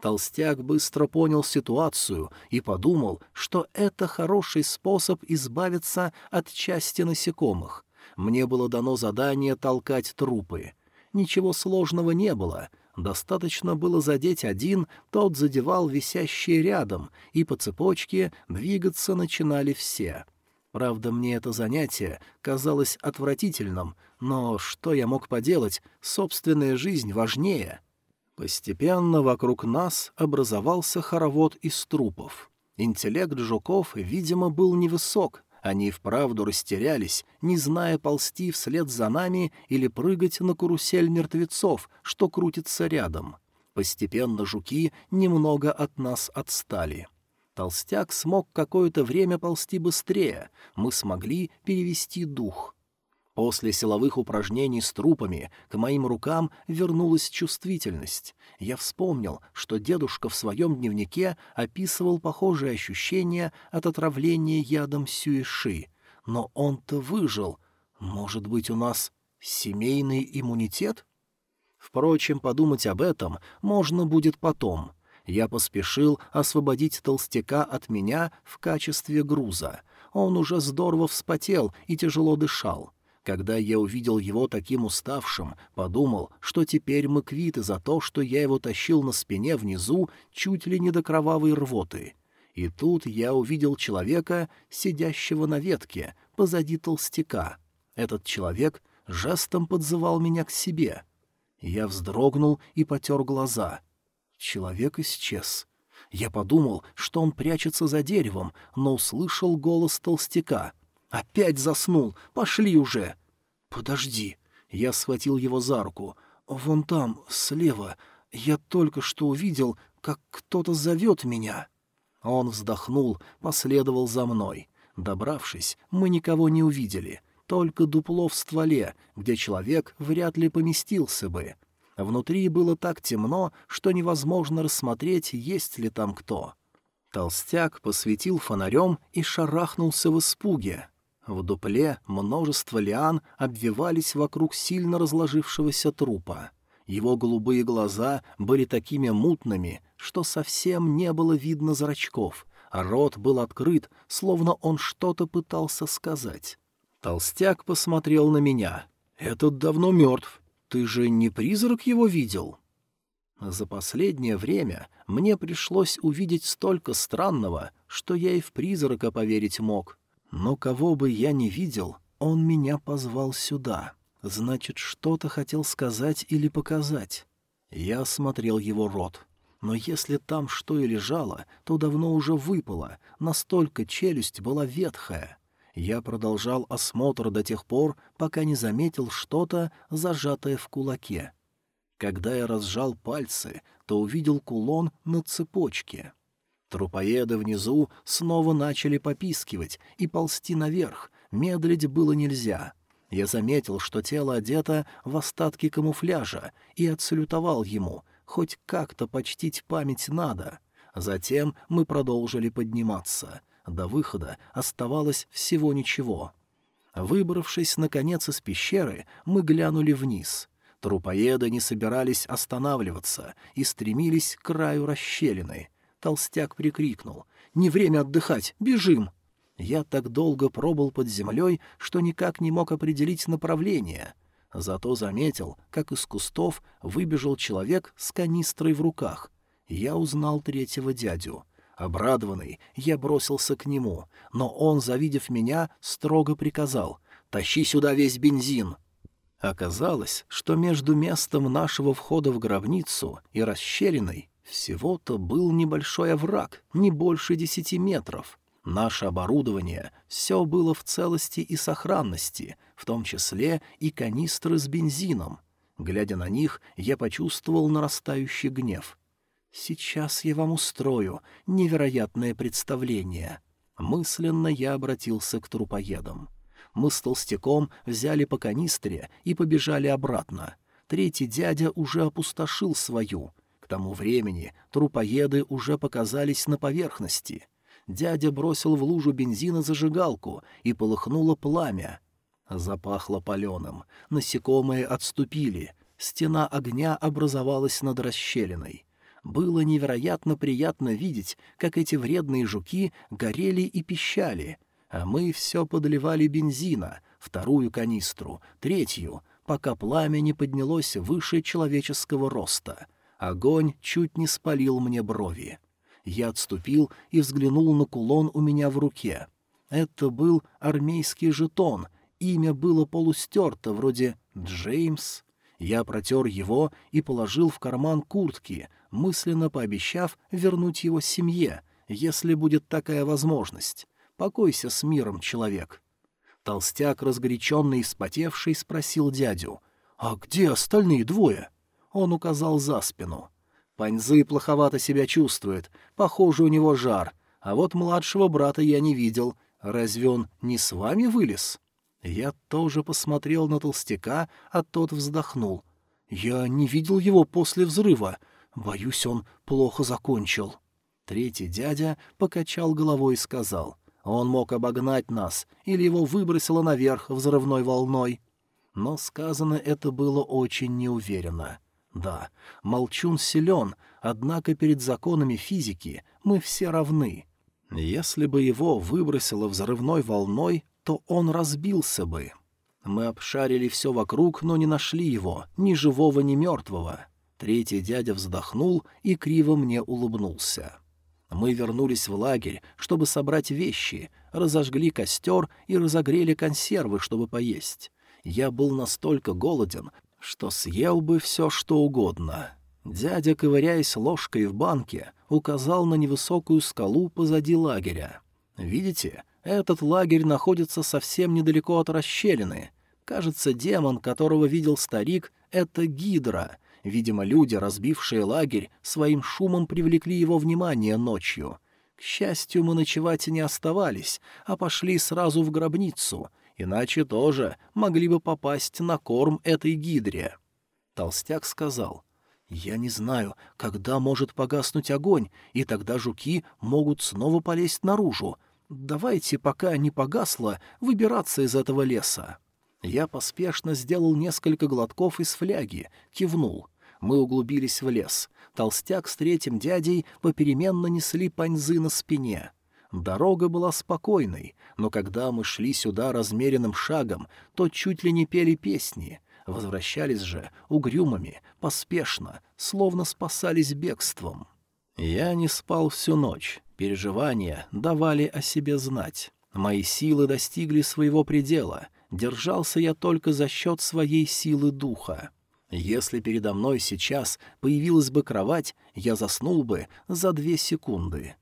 Speaker 1: Толстяк быстро понял ситуацию и подумал, что это хороший способ избавиться от части насекомых. Мне было дано задание толкать трупы. Ничего сложного не было. Достаточно было задеть один, тот задевал висящие рядом, и по цепочке двигаться начинали все. Правда, мне это занятие казалось отвратительным, но что я мог поделать, собственная жизнь важнее. Постепенно вокруг нас образовался хоровод из трупов. Интеллект жуков, видимо, был невысок, они вправду растерялись, не зная ползти вслед за нами или прыгать на карусель мертвецов, что крутится рядом. Постепенно жуки немного от нас отстали. Толстяк смог какое-то время ползти быстрее, мы смогли перевести дух. После силовых упражнений с трупами к моим рукам вернулась чувствительность. Я вспомнил, что дедушка в своем дневнике описывал похожие ощущения от отравления ядом сюиши. Но он-то выжил. Может быть, у нас семейный иммунитет? Впрочем, подумать об этом можно будет потом — я поспешил освободить толстяка от меня в качестве груза. Он уже здорово вспотел и тяжело дышал. Когда я увидел его таким уставшим, подумал, что теперь мы квиты за то, что я его тащил на спине внизу чуть ли не до кровавой рвоты. И тут я увидел человека, сидящего на ветке, позади толстяка. Этот человек жестом подзывал меня к себе. Я вздрогнул и потер глаза — Человек исчез. Я подумал, что он прячется за деревом, но услышал голос толстяка. «Опять заснул! Пошли уже!» «Подожди!» Я схватил его за руку. «Вон там, слева. Я только что увидел, как кто-то зовет меня». Он вздохнул, последовал за мной. Добравшись, мы никого не увидели, только дупло в стволе, где человек вряд ли поместился бы. Внутри было так темно, что невозможно рассмотреть, есть ли там кто. Толстяк посветил фонарем и шарахнулся в испуге. В дупле множество лиан обвивались вокруг сильно разложившегося трупа. Его голубые глаза были такими мутными, что совсем не было видно зрачков, а рот был открыт, словно он что-то пытался сказать. Толстяк посмотрел на меня. «Этот давно мертв. Ты же не призрак его видел?» За последнее время мне пришлось увидеть столько странного, что я и в призрака поверить мог. Но кого бы я ни видел, он меня позвал сюда. Значит, что-то хотел сказать или показать. Я осмотрел его рот. Но если там что и лежало, то давно уже выпало, настолько челюсть была ветхая. Я продолжал осмотр до тех пор, пока не заметил что-то, зажатое в кулаке. Когда я разжал пальцы, то увидел кулон на цепочке. Трупоеды внизу снова начали попискивать и ползти наверх, медлить было нельзя. Я заметил, что тело одето в остатки камуфляжа, и отсалютовал ему, хоть как-то почтить память надо. Затем мы продолжили подниматься — до выхода оставалось всего ничего. Выбравшись, наконец, из пещеры, мы глянули вниз. Трупоеды не собирались останавливаться и стремились к краю расщелины. Толстяк прикрикнул. «Не время отдыхать! Бежим!» Я так долго пробыл под землей, что никак не мог определить направление. Зато заметил, как из кустов выбежал человек с канистрой в руках. Я узнал третьего дядю. Обрадованный, я бросился к нему, но он, завидев меня, строго приказал «Тащи сюда весь бензин!» Оказалось, что между местом нашего входа в гробницу и расщелиной всего-то был небольшой овраг, не больше десяти метров. Наше оборудование все было в целости и сохранности, в том числе и канистры с бензином. Глядя на них, я почувствовал нарастающий гнев. «Сейчас я вам устрою невероятное представление». Мысленно я обратился к трупоедам. Мы с толстяком взяли по канистре и побежали обратно. Третий дядя уже опустошил свою. Тому времени трупоеды уже показались на поверхности. Дядя бросил в лужу бензина зажигалку, и полыхнуло пламя. Запахло паленым. Насекомые отступили. Стена огня образовалась над расщелиной. Было невероятно приятно видеть, как эти вредные жуки горели и пищали, а мы все подливали бензина, вторую канистру, третью, пока пламя не поднялось выше человеческого роста. Огонь чуть не спалил мне брови. Я отступил и взглянул на кулон у меня в руке. Это был армейский жетон, имя было полустерто, вроде «Джеймс». Я протер его и положил в карман куртки, мысленно пообещав вернуть его семье, если будет такая возможность. Покойся с миром, человек. Толстяк, разгоряченный и вспотевший, спросил дядю. «А где остальные двое?» Он указал за спину. Паньзы плоховато себя чувствует, похоже, у него жар, а вот младшего брата я не видел. Разве он не с вами вылез?» Я тоже посмотрел на толстяка, а тот вздохнул. «Я не видел его после взрыва. Боюсь, он плохо закончил». Третий дядя покачал головой и сказал. «Он мог обогнать нас, или его выбросило наверх взрывной волной». Но сказано это было очень неуверенно. Да, молчун силен, однако перед законами физики мы все равны. Если бы его выбросило взрывной волной, то он разбился бы. Мы обшарили все вокруг, но не нашли его, ни живого, ни мертвого. Третий дядя вздохнул и криво мне улыбнулся. Мы вернулись в лагерь, чтобы собрать вещи, разожгли костер и разогрели консервы, чтобы поесть. Я был настолько голоден, что съел бы все, что угодно. Дядя, ковыряясь ложкой в банке, указал на невысокую скалу позади лагеря. «Видите, этот лагерь находится совсем недалеко от расщелины. Кажется, демон, которого видел старик, — это гидра. Видимо, люди, разбившие лагерь, своим шумом привлекли его внимание ночью. К счастью, мы ночевать не оставались, а пошли сразу в гробницу, иначе тоже могли бы попасть на корм этой гидре. Толстяк сказал, «Я не знаю, когда может погаснуть огонь, и тогда жуки могут снова полезть наружу. Давайте, пока не погасло, выбираться из этого леса». Я поспешно сделал несколько глотков из фляги, кивнул. Мы углубились в лес. Толстяк с третьим дядей попеременно несли паньзы на спине. Дорога была спокойной, но когда мы шли сюда размеренным шагом, то чуть ли не пели песни. Возвращались же угрюмыми, поспешно, словно спасались бегством. Я не спал всю ночь. Переживания давали о себе знать. Мои силы достигли своего предела. Держался я только за счет своей силы духа. Если передо мной сейчас появилась бы кровать, я заснул бы за две секунды.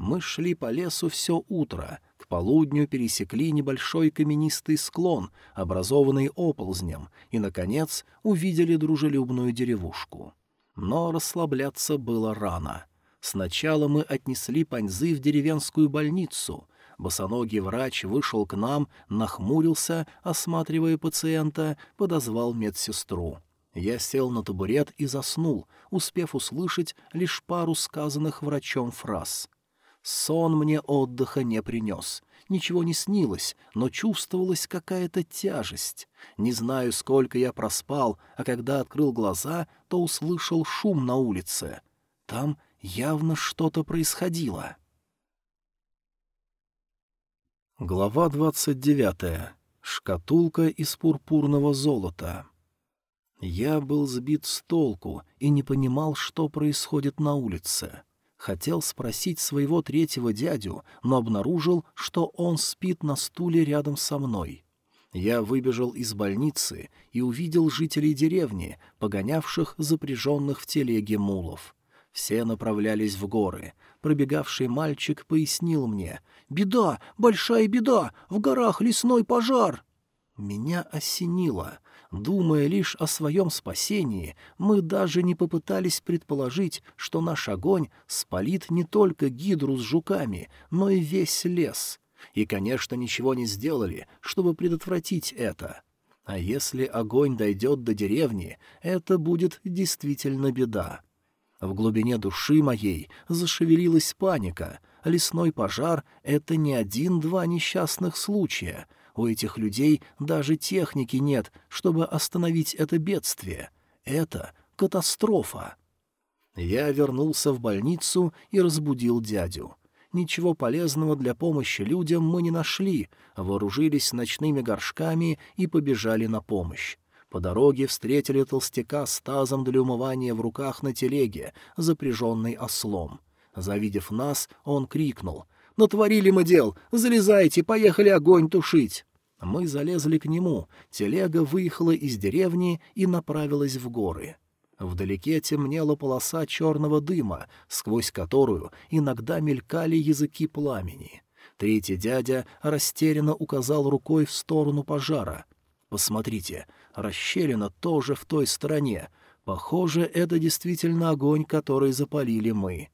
Speaker 1: Мы шли по лесу все утро. К полудню пересекли небольшой каменистый склон, образованный оползнем, и, наконец, увидели дружелюбную деревушку. Но расслабляться было рано. Сначала мы отнесли Паньзы в деревенскую больницу. Босоногий врач вышел к нам, нахмурился, осматривая пациента, подозвал медсестру. Я сел на табурет и заснул, успев услышать лишь пару сказанных врачом фраз. Сон мне отдыха не принес. Ничего не снилось, но чувствовалась какая-то тяжесть. Не знаю, сколько я проспал, а когда открыл глаза, то услышал шум на улице. Там Явно что-то происходило. Глава двадцать девятая. Шкатулка из пурпурного золота. Я был сбит с толку и не понимал, что происходит на улице. Хотел спросить своего третьего дядю, но обнаружил, что он спит на стуле рядом со мной. Я выбежал из больницы и увидел жителей деревни, погонявших запряженных в телеге мулов. Все направлялись в горы. Пробегавший мальчик пояснил мне. «Беда! Большая беда! В горах лесной пожар!» Меня осенило. Думая лишь о своем спасении, мы даже не попытались предположить, что наш огонь спалит не только гидру с жуками, но и весь лес. И, конечно, ничего не сделали, чтобы предотвратить это. А если огонь дойдет до деревни, это будет действительно беда. В глубине души моей зашевелилась паника. Лесной пожар — это не один-два несчастных случая. У этих людей даже техники нет, чтобы остановить это бедствие. Это катастрофа. Я вернулся в больницу и разбудил дядю. Ничего полезного для помощи людям мы не нашли, вооружились ночными горшками и побежали на помощь. По дороге встретили толстяка с тазом для умывания в руках на телеге, запряженной ослом. Завидев нас, он крикнул «Натворили мы дел! Залезайте, поехали огонь тушить!» Мы залезли к нему, телега выехала из деревни и направилась в горы. Вдалеке темнела полоса черного дыма, сквозь которую иногда мелькали языки пламени. Третий дядя растерянно указал рукой в сторону пожара. «Посмотрите, расщелина тоже в той стороне. Похоже, это действительно огонь, который запалили мы».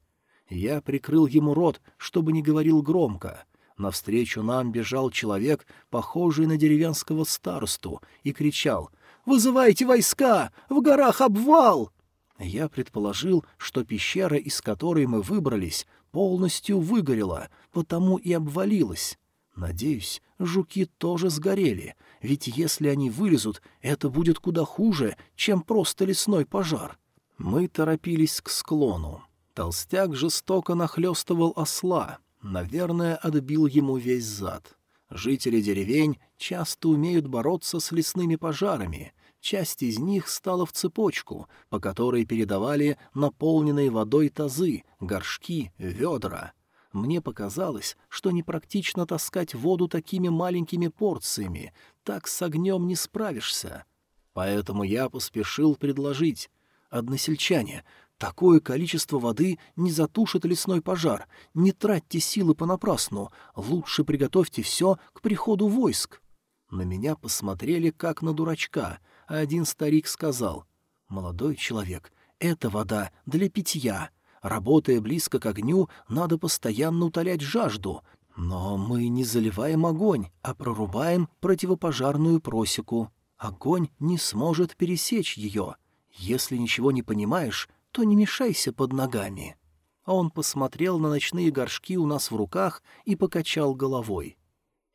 Speaker 1: Я прикрыл ему рот, чтобы не говорил громко. Навстречу нам бежал человек, похожий на деревенского старосту, и кричал Вызывайте войска! В горах обвал!» Я предположил, что пещера, из которой мы выбрались, полностью выгорела, потому и обвалилась. Надеюсь, жуки тоже сгорели, ведь если они вылезут, это будет куда хуже, чем просто лесной пожар. Мы торопились к склону. Толстяк жестоко нахлестывал осла, наверное, отбил ему весь зад. Жители деревень часто умеют бороться с лесными пожарами, Часть из них стала в цепочку, по которой передавали наполненные водой тазы, горшки, ведра. Мне показалось, что непрактично таскать воду такими маленькими порциями, так с огнем не справишься. Поэтому я поспешил предложить. «Односельчане, такое количество воды не затушит лесной пожар. Не тратьте силы понапрасну. Лучше приготовьте все к приходу войск». На меня посмотрели, как на дурачка — а один старик сказал, «Молодой человек, эта вода для питья. Работая близко к огню, надо постоянно утолять жажду, но мы не заливаем огонь, а прорубаем противопожарную просеку. Огонь не сможет пересечь ее. Если ничего не понимаешь, то не мешайся под ногами». А он посмотрел на ночные горшки у нас в руках и покачал головой.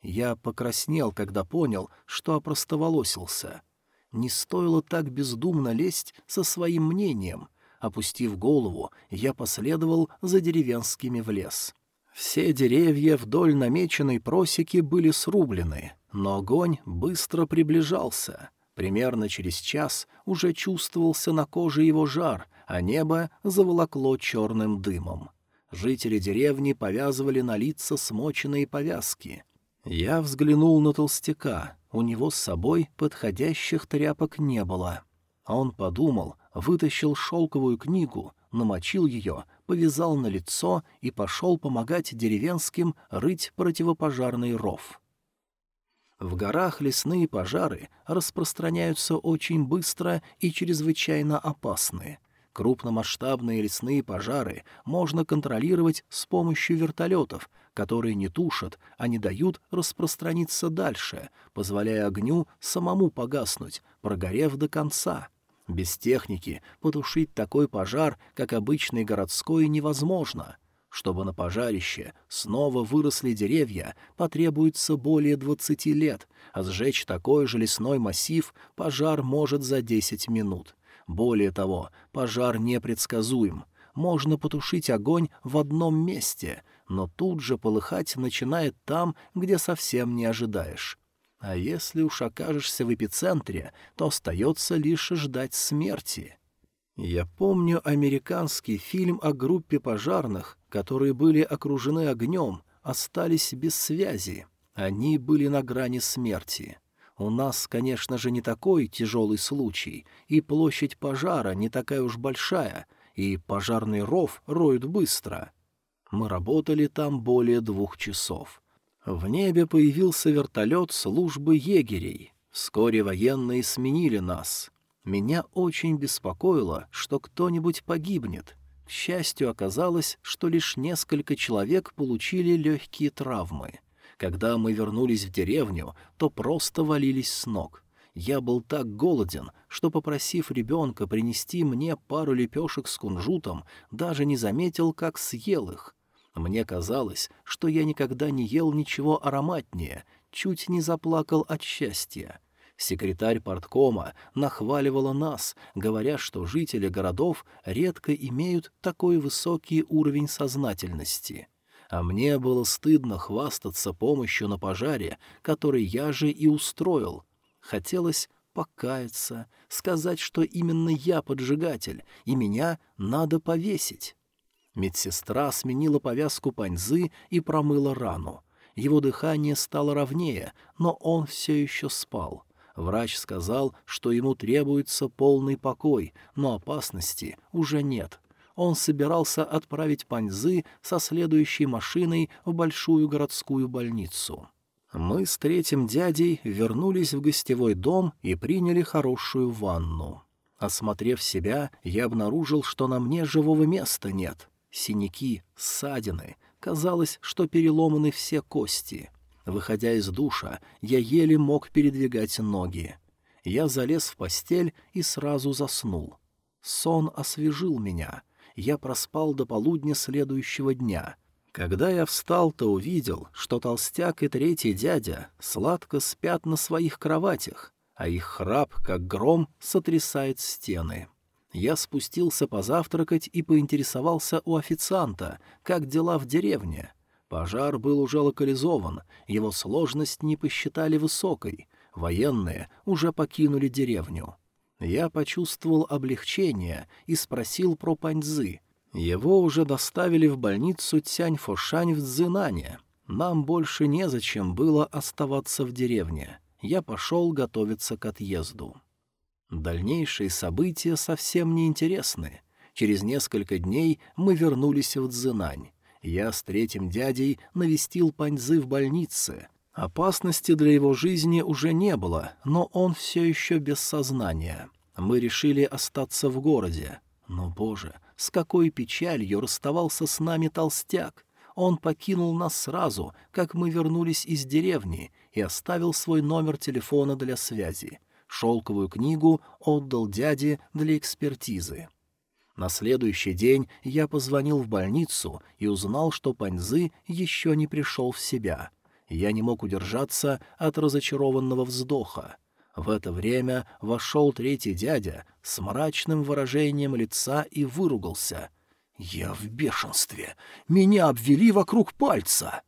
Speaker 1: Я покраснел, когда понял, что опростоволосился. Не стоило так бездумно лезть со своим мнением. Опустив голову, я последовал за деревенскими в лес. Все деревья вдоль намеченной просеки были срублены, но огонь быстро приближался. Примерно через час уже чувствовался на коже его жар, а небо заволокло черным дымом. Жители деревни повязывали на лица смоченные повязки. Я взглянул на толстяка. У него с собой подходящих тряпок не было. А он подумал, вытащил шелковую книгу, намочил ее, повязал на лицо и пошел помогать деревенским рыть противопожарный ров. В горах лесные пожары распространяются очень быстро и чрезвычайно опасны. Крупномасштабные лесные пожары можно контролировать с помощью вертолетов, которые не тушат, а не дают распространиться дальше, позволяя огню самому погаснуть, прогорев до конца. Без техники потушить такой пожар, как обычный городской, невозможно. Чтобы на пожарище снова выросли деревья, потребуется более двадцати лет, а сжечь такой же лесной массив пожар может за десять минут. Более того, пожар непредсказуем. Можно потушить огонь в одном месте, но тут же полыхать начинает там, где совсем не ожидаешь. А если уж окажешься в эпицентре, то остается лишь ждать смерти. Я помню американский фильм о группе пожарных, которые были окружены огнем, остались без связи. Они были на грани смерти. У нас, конечно же, не такой тяжелый случай, и площадь пожара не такая уж большая, и пожарный ров роют быстро. Мы работали там более двух часов. В небе появился вертолет службы егерей. Вскоре военные сменили нас. Меня очень беспокоило, что кто-нибудь погибнет. К счастью, оказалось, что лишь несколько человек получили легкие травмы. Когда мы вернулись в деревню, то просто валились с ног. Я был так голоден, что, попросив ребенка принести мне пару лепешек с кунжутом, даже не заметил, как съел их. Мне казалось, что я никогда не ел ничего ароматнее, чуть не заплакал от счастья. Секретарь порткома нахваливала нас, говоря, что жители городов редко имеют такой высокий уровень сознательности. А мне было стыдно хвастаться помощью на пожаре, который я же и устроил. Хотелось покаяться, сказать, что именно я поджигатель, и меня надо повесить. Медсестра сменила повязку паньзы и промыла рану. Его дыхание стало ровнее, но он все еще спал. Врач сказал, что ему требуется полный покой, но опасности уже нет. Он собирался отправить Паньзы со следующей машиной в большую городскую больницу. Мы с третьим дядей вернулись в гостевой дом и приняли хорошую ванну. Осмотрев себя, я обнаружил, что на мне живого места нет. Синяки, ссадины. Казалось, что переломаны все кости. Выходя из душа, я еле мог передвигать ноги. Я залез в постель и сразу заснул. Сон освежил меня. Я проспал до полудня следующего дня. Когда я встал, то увидел, что толстяк и третий дядя сладко спят на своих кроватях, а их храп, как гром, сотрясает стены. Я спустился позавтракать и поинтересовался у официанта, как дела в деревне — Пожар был уже локализован, его сложность не посчитали высокой, военные уже покинули деревню. Я почувствовал облегчение и спросил про Паньзы. Его уже доставили в больницу Тянь-Фошань в Цзинане. Нам больше незачем было оставаться в деревне. Я пошел готовиться к отъезду. Дальнейшие события совсем не интересны. Через несколько дней мы вернулись в Цзинань. Я с третьим дядей навестил Паньзы в больнице. Опасности для его жизни уже не было, но он все еще без сознания. Мы решили остаться в городе. Но, боже, с какой печалью расставался с нами толстяк! Он покинул нас сразу, как мы вернулись из деревни, и оставил свой номер телефона для связи. Шелковую книгу отдал дяде для экспертизы. На следующий день я позвонил в больницу и узнал, что Паньзы еще не пришел в себя. Я не мог удержаться от разочарованного вздоха. В это время вошел третий дядя с мрачным выражением лица и выругался. «Я в бешенстве! Меня обвели вокруг пальца!»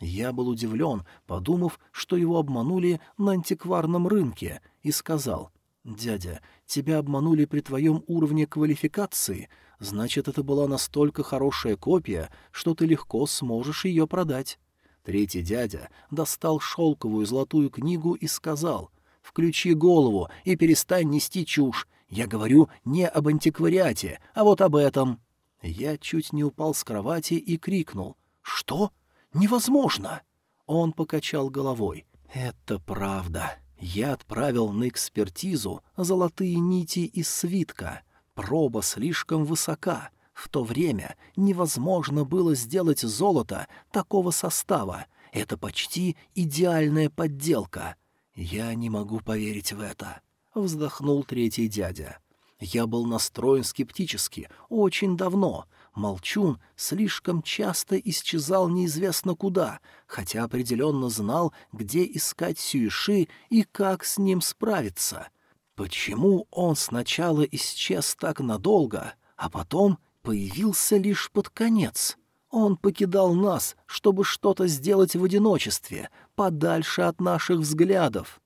Speaker 1: Я был удивлен, подумав, что его обманули на антикварном рынке, и сказал, «Дядя, тебя обманули при твоем уровне квалификации, значит, это была настолько хорошая копия, что ты легко сможешь ее продать». Третий дядя достал шелковую золотую книгу и сказал, «Включи голову и перестань нести чушь. Я говорю не об антиквариате, а вот об этом». Я чуть не упал с кровати и крикнул, «Что? Невозможно!» Он покачал головой. «Это правда». Я отправил на экспертизу золотые нити из свитка. Проба слишком высока. В то время невозможно было сделать золото такого состава. Это почти идеальная подделка. Я не могу поверить в это. Вздохнул третий дядя. Я был настроен скептически очень давно, Молчун слишком часто исчезал неизвестно куда, хотя определенно знал, где искать Сюиши и как с ним справиться. Почему он сначала исчез так надолго, а потом появился лишь под конец? Он покидал нас, чтобы что-то сделать в одиночестве, подальше от наших взглядов.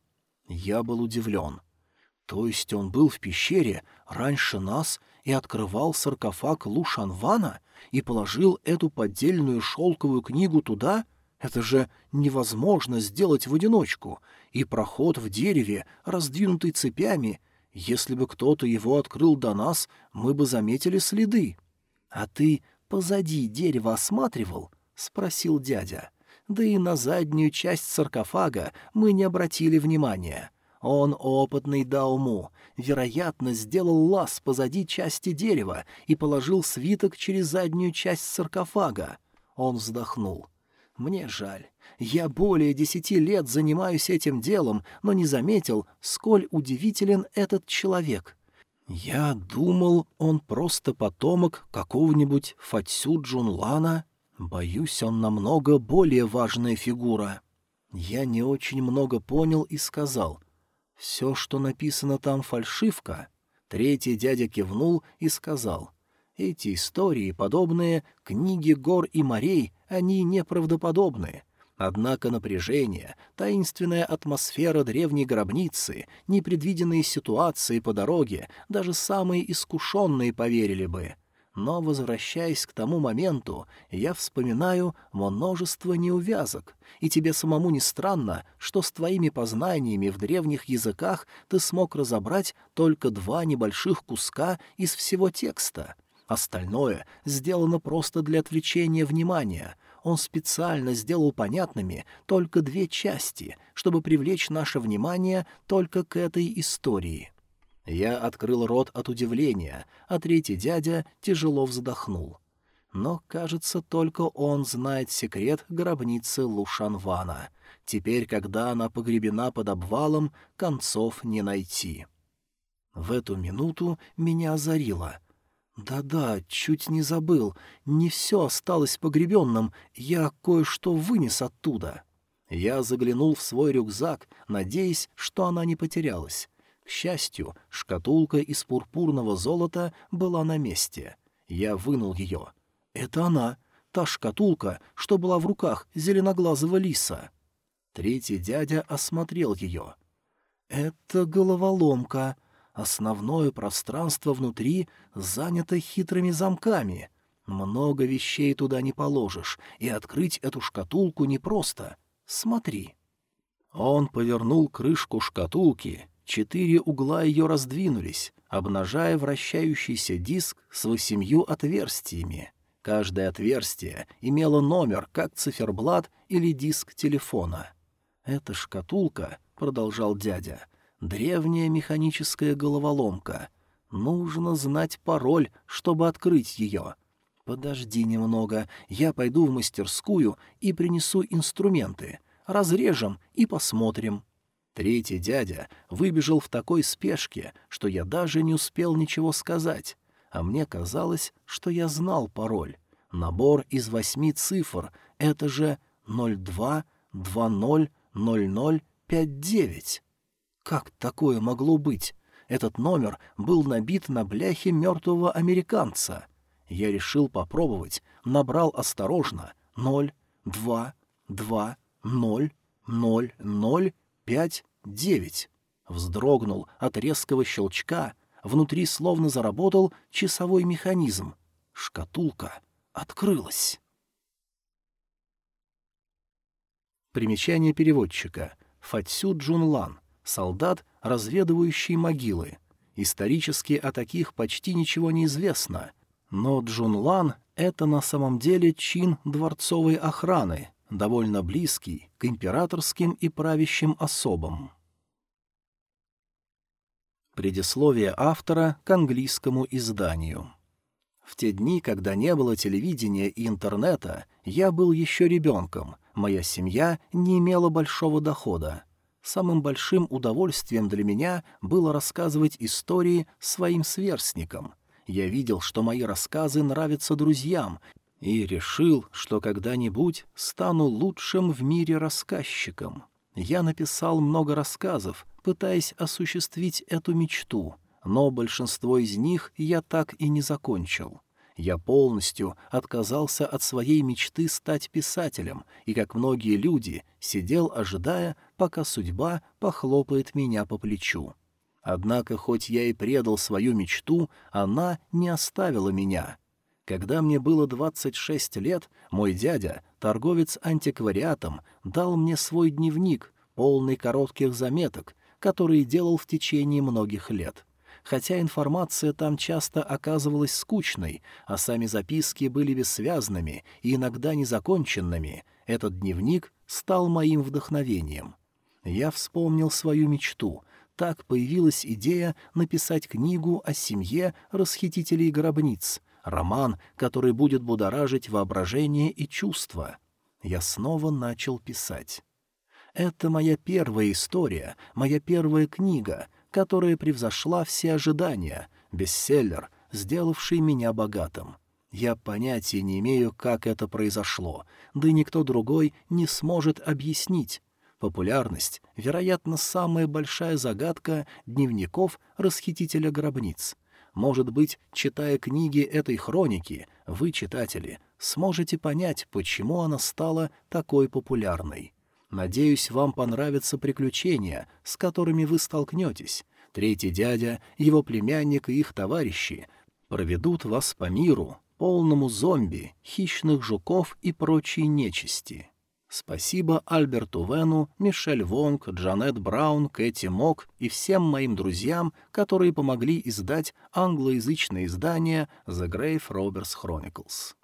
Speaker 1: Я был удивлен. То есть он был в пещере раньше нас и открывал саркофаг Лу Шанвана и положил эту поддельную шелковую книгу туда? Это же невозможно сделать в одиночку. И проход в дереве, раздвинутый цепями. Если бы кто-то его открыл до нас, мы бы заметили следы. — А ты позади дерева осматривал? — спросил дядя. Да и на заднюю часть саркофага мы не обратили внимания. Он опытный Дауму, вероятно, сделал лаз позади части дерева и положил свиток через заднюю часть саркофага. Он вздохнул. «Мне жаль. Я более десяти лет занимаюсь этим делом, но не заметил, сколь удивителен этот человек. Я думал, он просто потомок какого-нибудь Фатсю Джунлана. Боюсь, он намного более важная фигура». Я не очень много понял и сказал. «Все, что написано там, фальшивка?» Третий дядя кивнул и сказал. «Эти истории, подобные книге гор и морей, они неправдоподобны. Однако напряжение, таинственная атмосфера древней гробницы, непредвиденные ситуации по дороге, даже самые искушенные поверили бы. Но, возвращаясь к тому моменту, я вспоминаю множество неувязок, и тебе самому не странно, что с твоими познаниями в древних языках ты смог разобрать только два небольших куска из всего текста. Остальное сделано просто для отвлечения внимания. Он специально сделал понятными только две части, чтобы привлечь наше внимание только к этой истории. Я открыл рот от удивления, а третий дядя тяжело вздохнул. Но, кажется, только он знает секрет гробницы Лушанвана. Теперь, когда она погребена под обвалом, концов не найти. В эту минуту меня озарило. «Да-да, чуть не забыл. Не все осталось погребенным. Я кое-что вынес оттуда». Я заглянул в свой рюкзак, надеясь, что она не потерялась. К счастью, шкатулка из пурпурного золота была на месте. Я вынул ее. «Это она, та шкатулка, что была в руках зеленоглазого лиса». Третий дядя осмотрел ее. «Это головоломка. Основное пространство внутри занято хитрыми замками. Много вещей туда не положишь, и открыть эту шкатулку непросто. Смотри». Он повернул крышку шкатулки Четыре угла ее раздвинулись, обнажая вращающийся диск с восемью отверстиями. Каждое отверстие имело номер, как циферблат или диск телефона. «Эта шкатулка», — продолжал дядя, — «древняя механическая головоломка. Нужно знать пароль, чтобы открыть ее». «Подожди немного, я пойду в мастерскую и принесу инструменты. Разрежем и посмотрим». Третий дядя выбежал в такой спешке, что я даже не успел ничего сказать, а мне казалось, что я знал пароль. Набор из восьми цифр — это же 02200059. Как такое могло быть? Этот номер был набит на бляхе мертвого американца. Я решил попробовать, набрал осторожно 0, 2, 2, 0, 0, 0, 5, девять. Вздрогнул от резкого щелчка, внутри словно заработал часовой механизм. Шкатулка открылась. Примечание переводчика. Фатсю Джунлан. Солдат, разведывающий могилы. Исторически о таких почти ничего не известно. Но Джунлан — это на самом деле чин дворцовой охраны, довольно близкий к императорским и правящим особам. Предисловие автора к английскому изданию. В те дни, когда не было телевидения и интернета, я был еще ребенком, моя семья не имела большого дохода. Самым большим удовольствием для меня было рассказывать истории своим сверстникам. Я видел, что мои рассказы нравятся друзьям, и решил, что когда-нибудь стану лучшим в мире рассказчиком. Я написал много рассказов, пытаясь осуществить эту мечту, но большинство из них я так и не закончил. Я полностью отказался от своей мечты стать писателем и, как многие люди, сидел, ожидая, пока судьба похлопает меня по плечу. Однако, хоть я и предал свою мечту, она не оставила меня. Когда мне было 26 лет, мой дядя, торговец антиквариатом, дал мне свой дневник, полный коротких заметок, которые делал в течение многих лет. Хотя информация там часто оказывалась скучной, а сами записки были бессвязными и иногда незаконченными, этот дневник стал моим вдохновением. Я вспомнил свою мечту. Так появилась идея написать книгу о семье расхитителей гробниц, роман, который будет будоражить воображение и чувства. Я снова начал писать. Это моя первая история, моя первая книга, которая превзошла все ожидания, бестселлер, сделавший меня богатым. Я понятия не имею, как это произошло, да и никто другой не сможет объяснить. Популярность, вероятно, самая большая загадка дневников расхитителя гробниц. Может быть, читая книги этой хроники, вы, читатели, сможете понять, почему она стала такой популярной. Надеюсь, вам понравятся приключения, с которыми вы столкнетесь. Третий дядя, его племянник и их товарищи проведут вас по миру, полному зомби, хищных жуков и прочей нечисти. Спасибо Альберту Вену, Мишель Вонг, Джанет Браун, Кэти Мок и всем моим друзьям, которые помогли издать англоязычное издание The Grave Robbers Chronicles.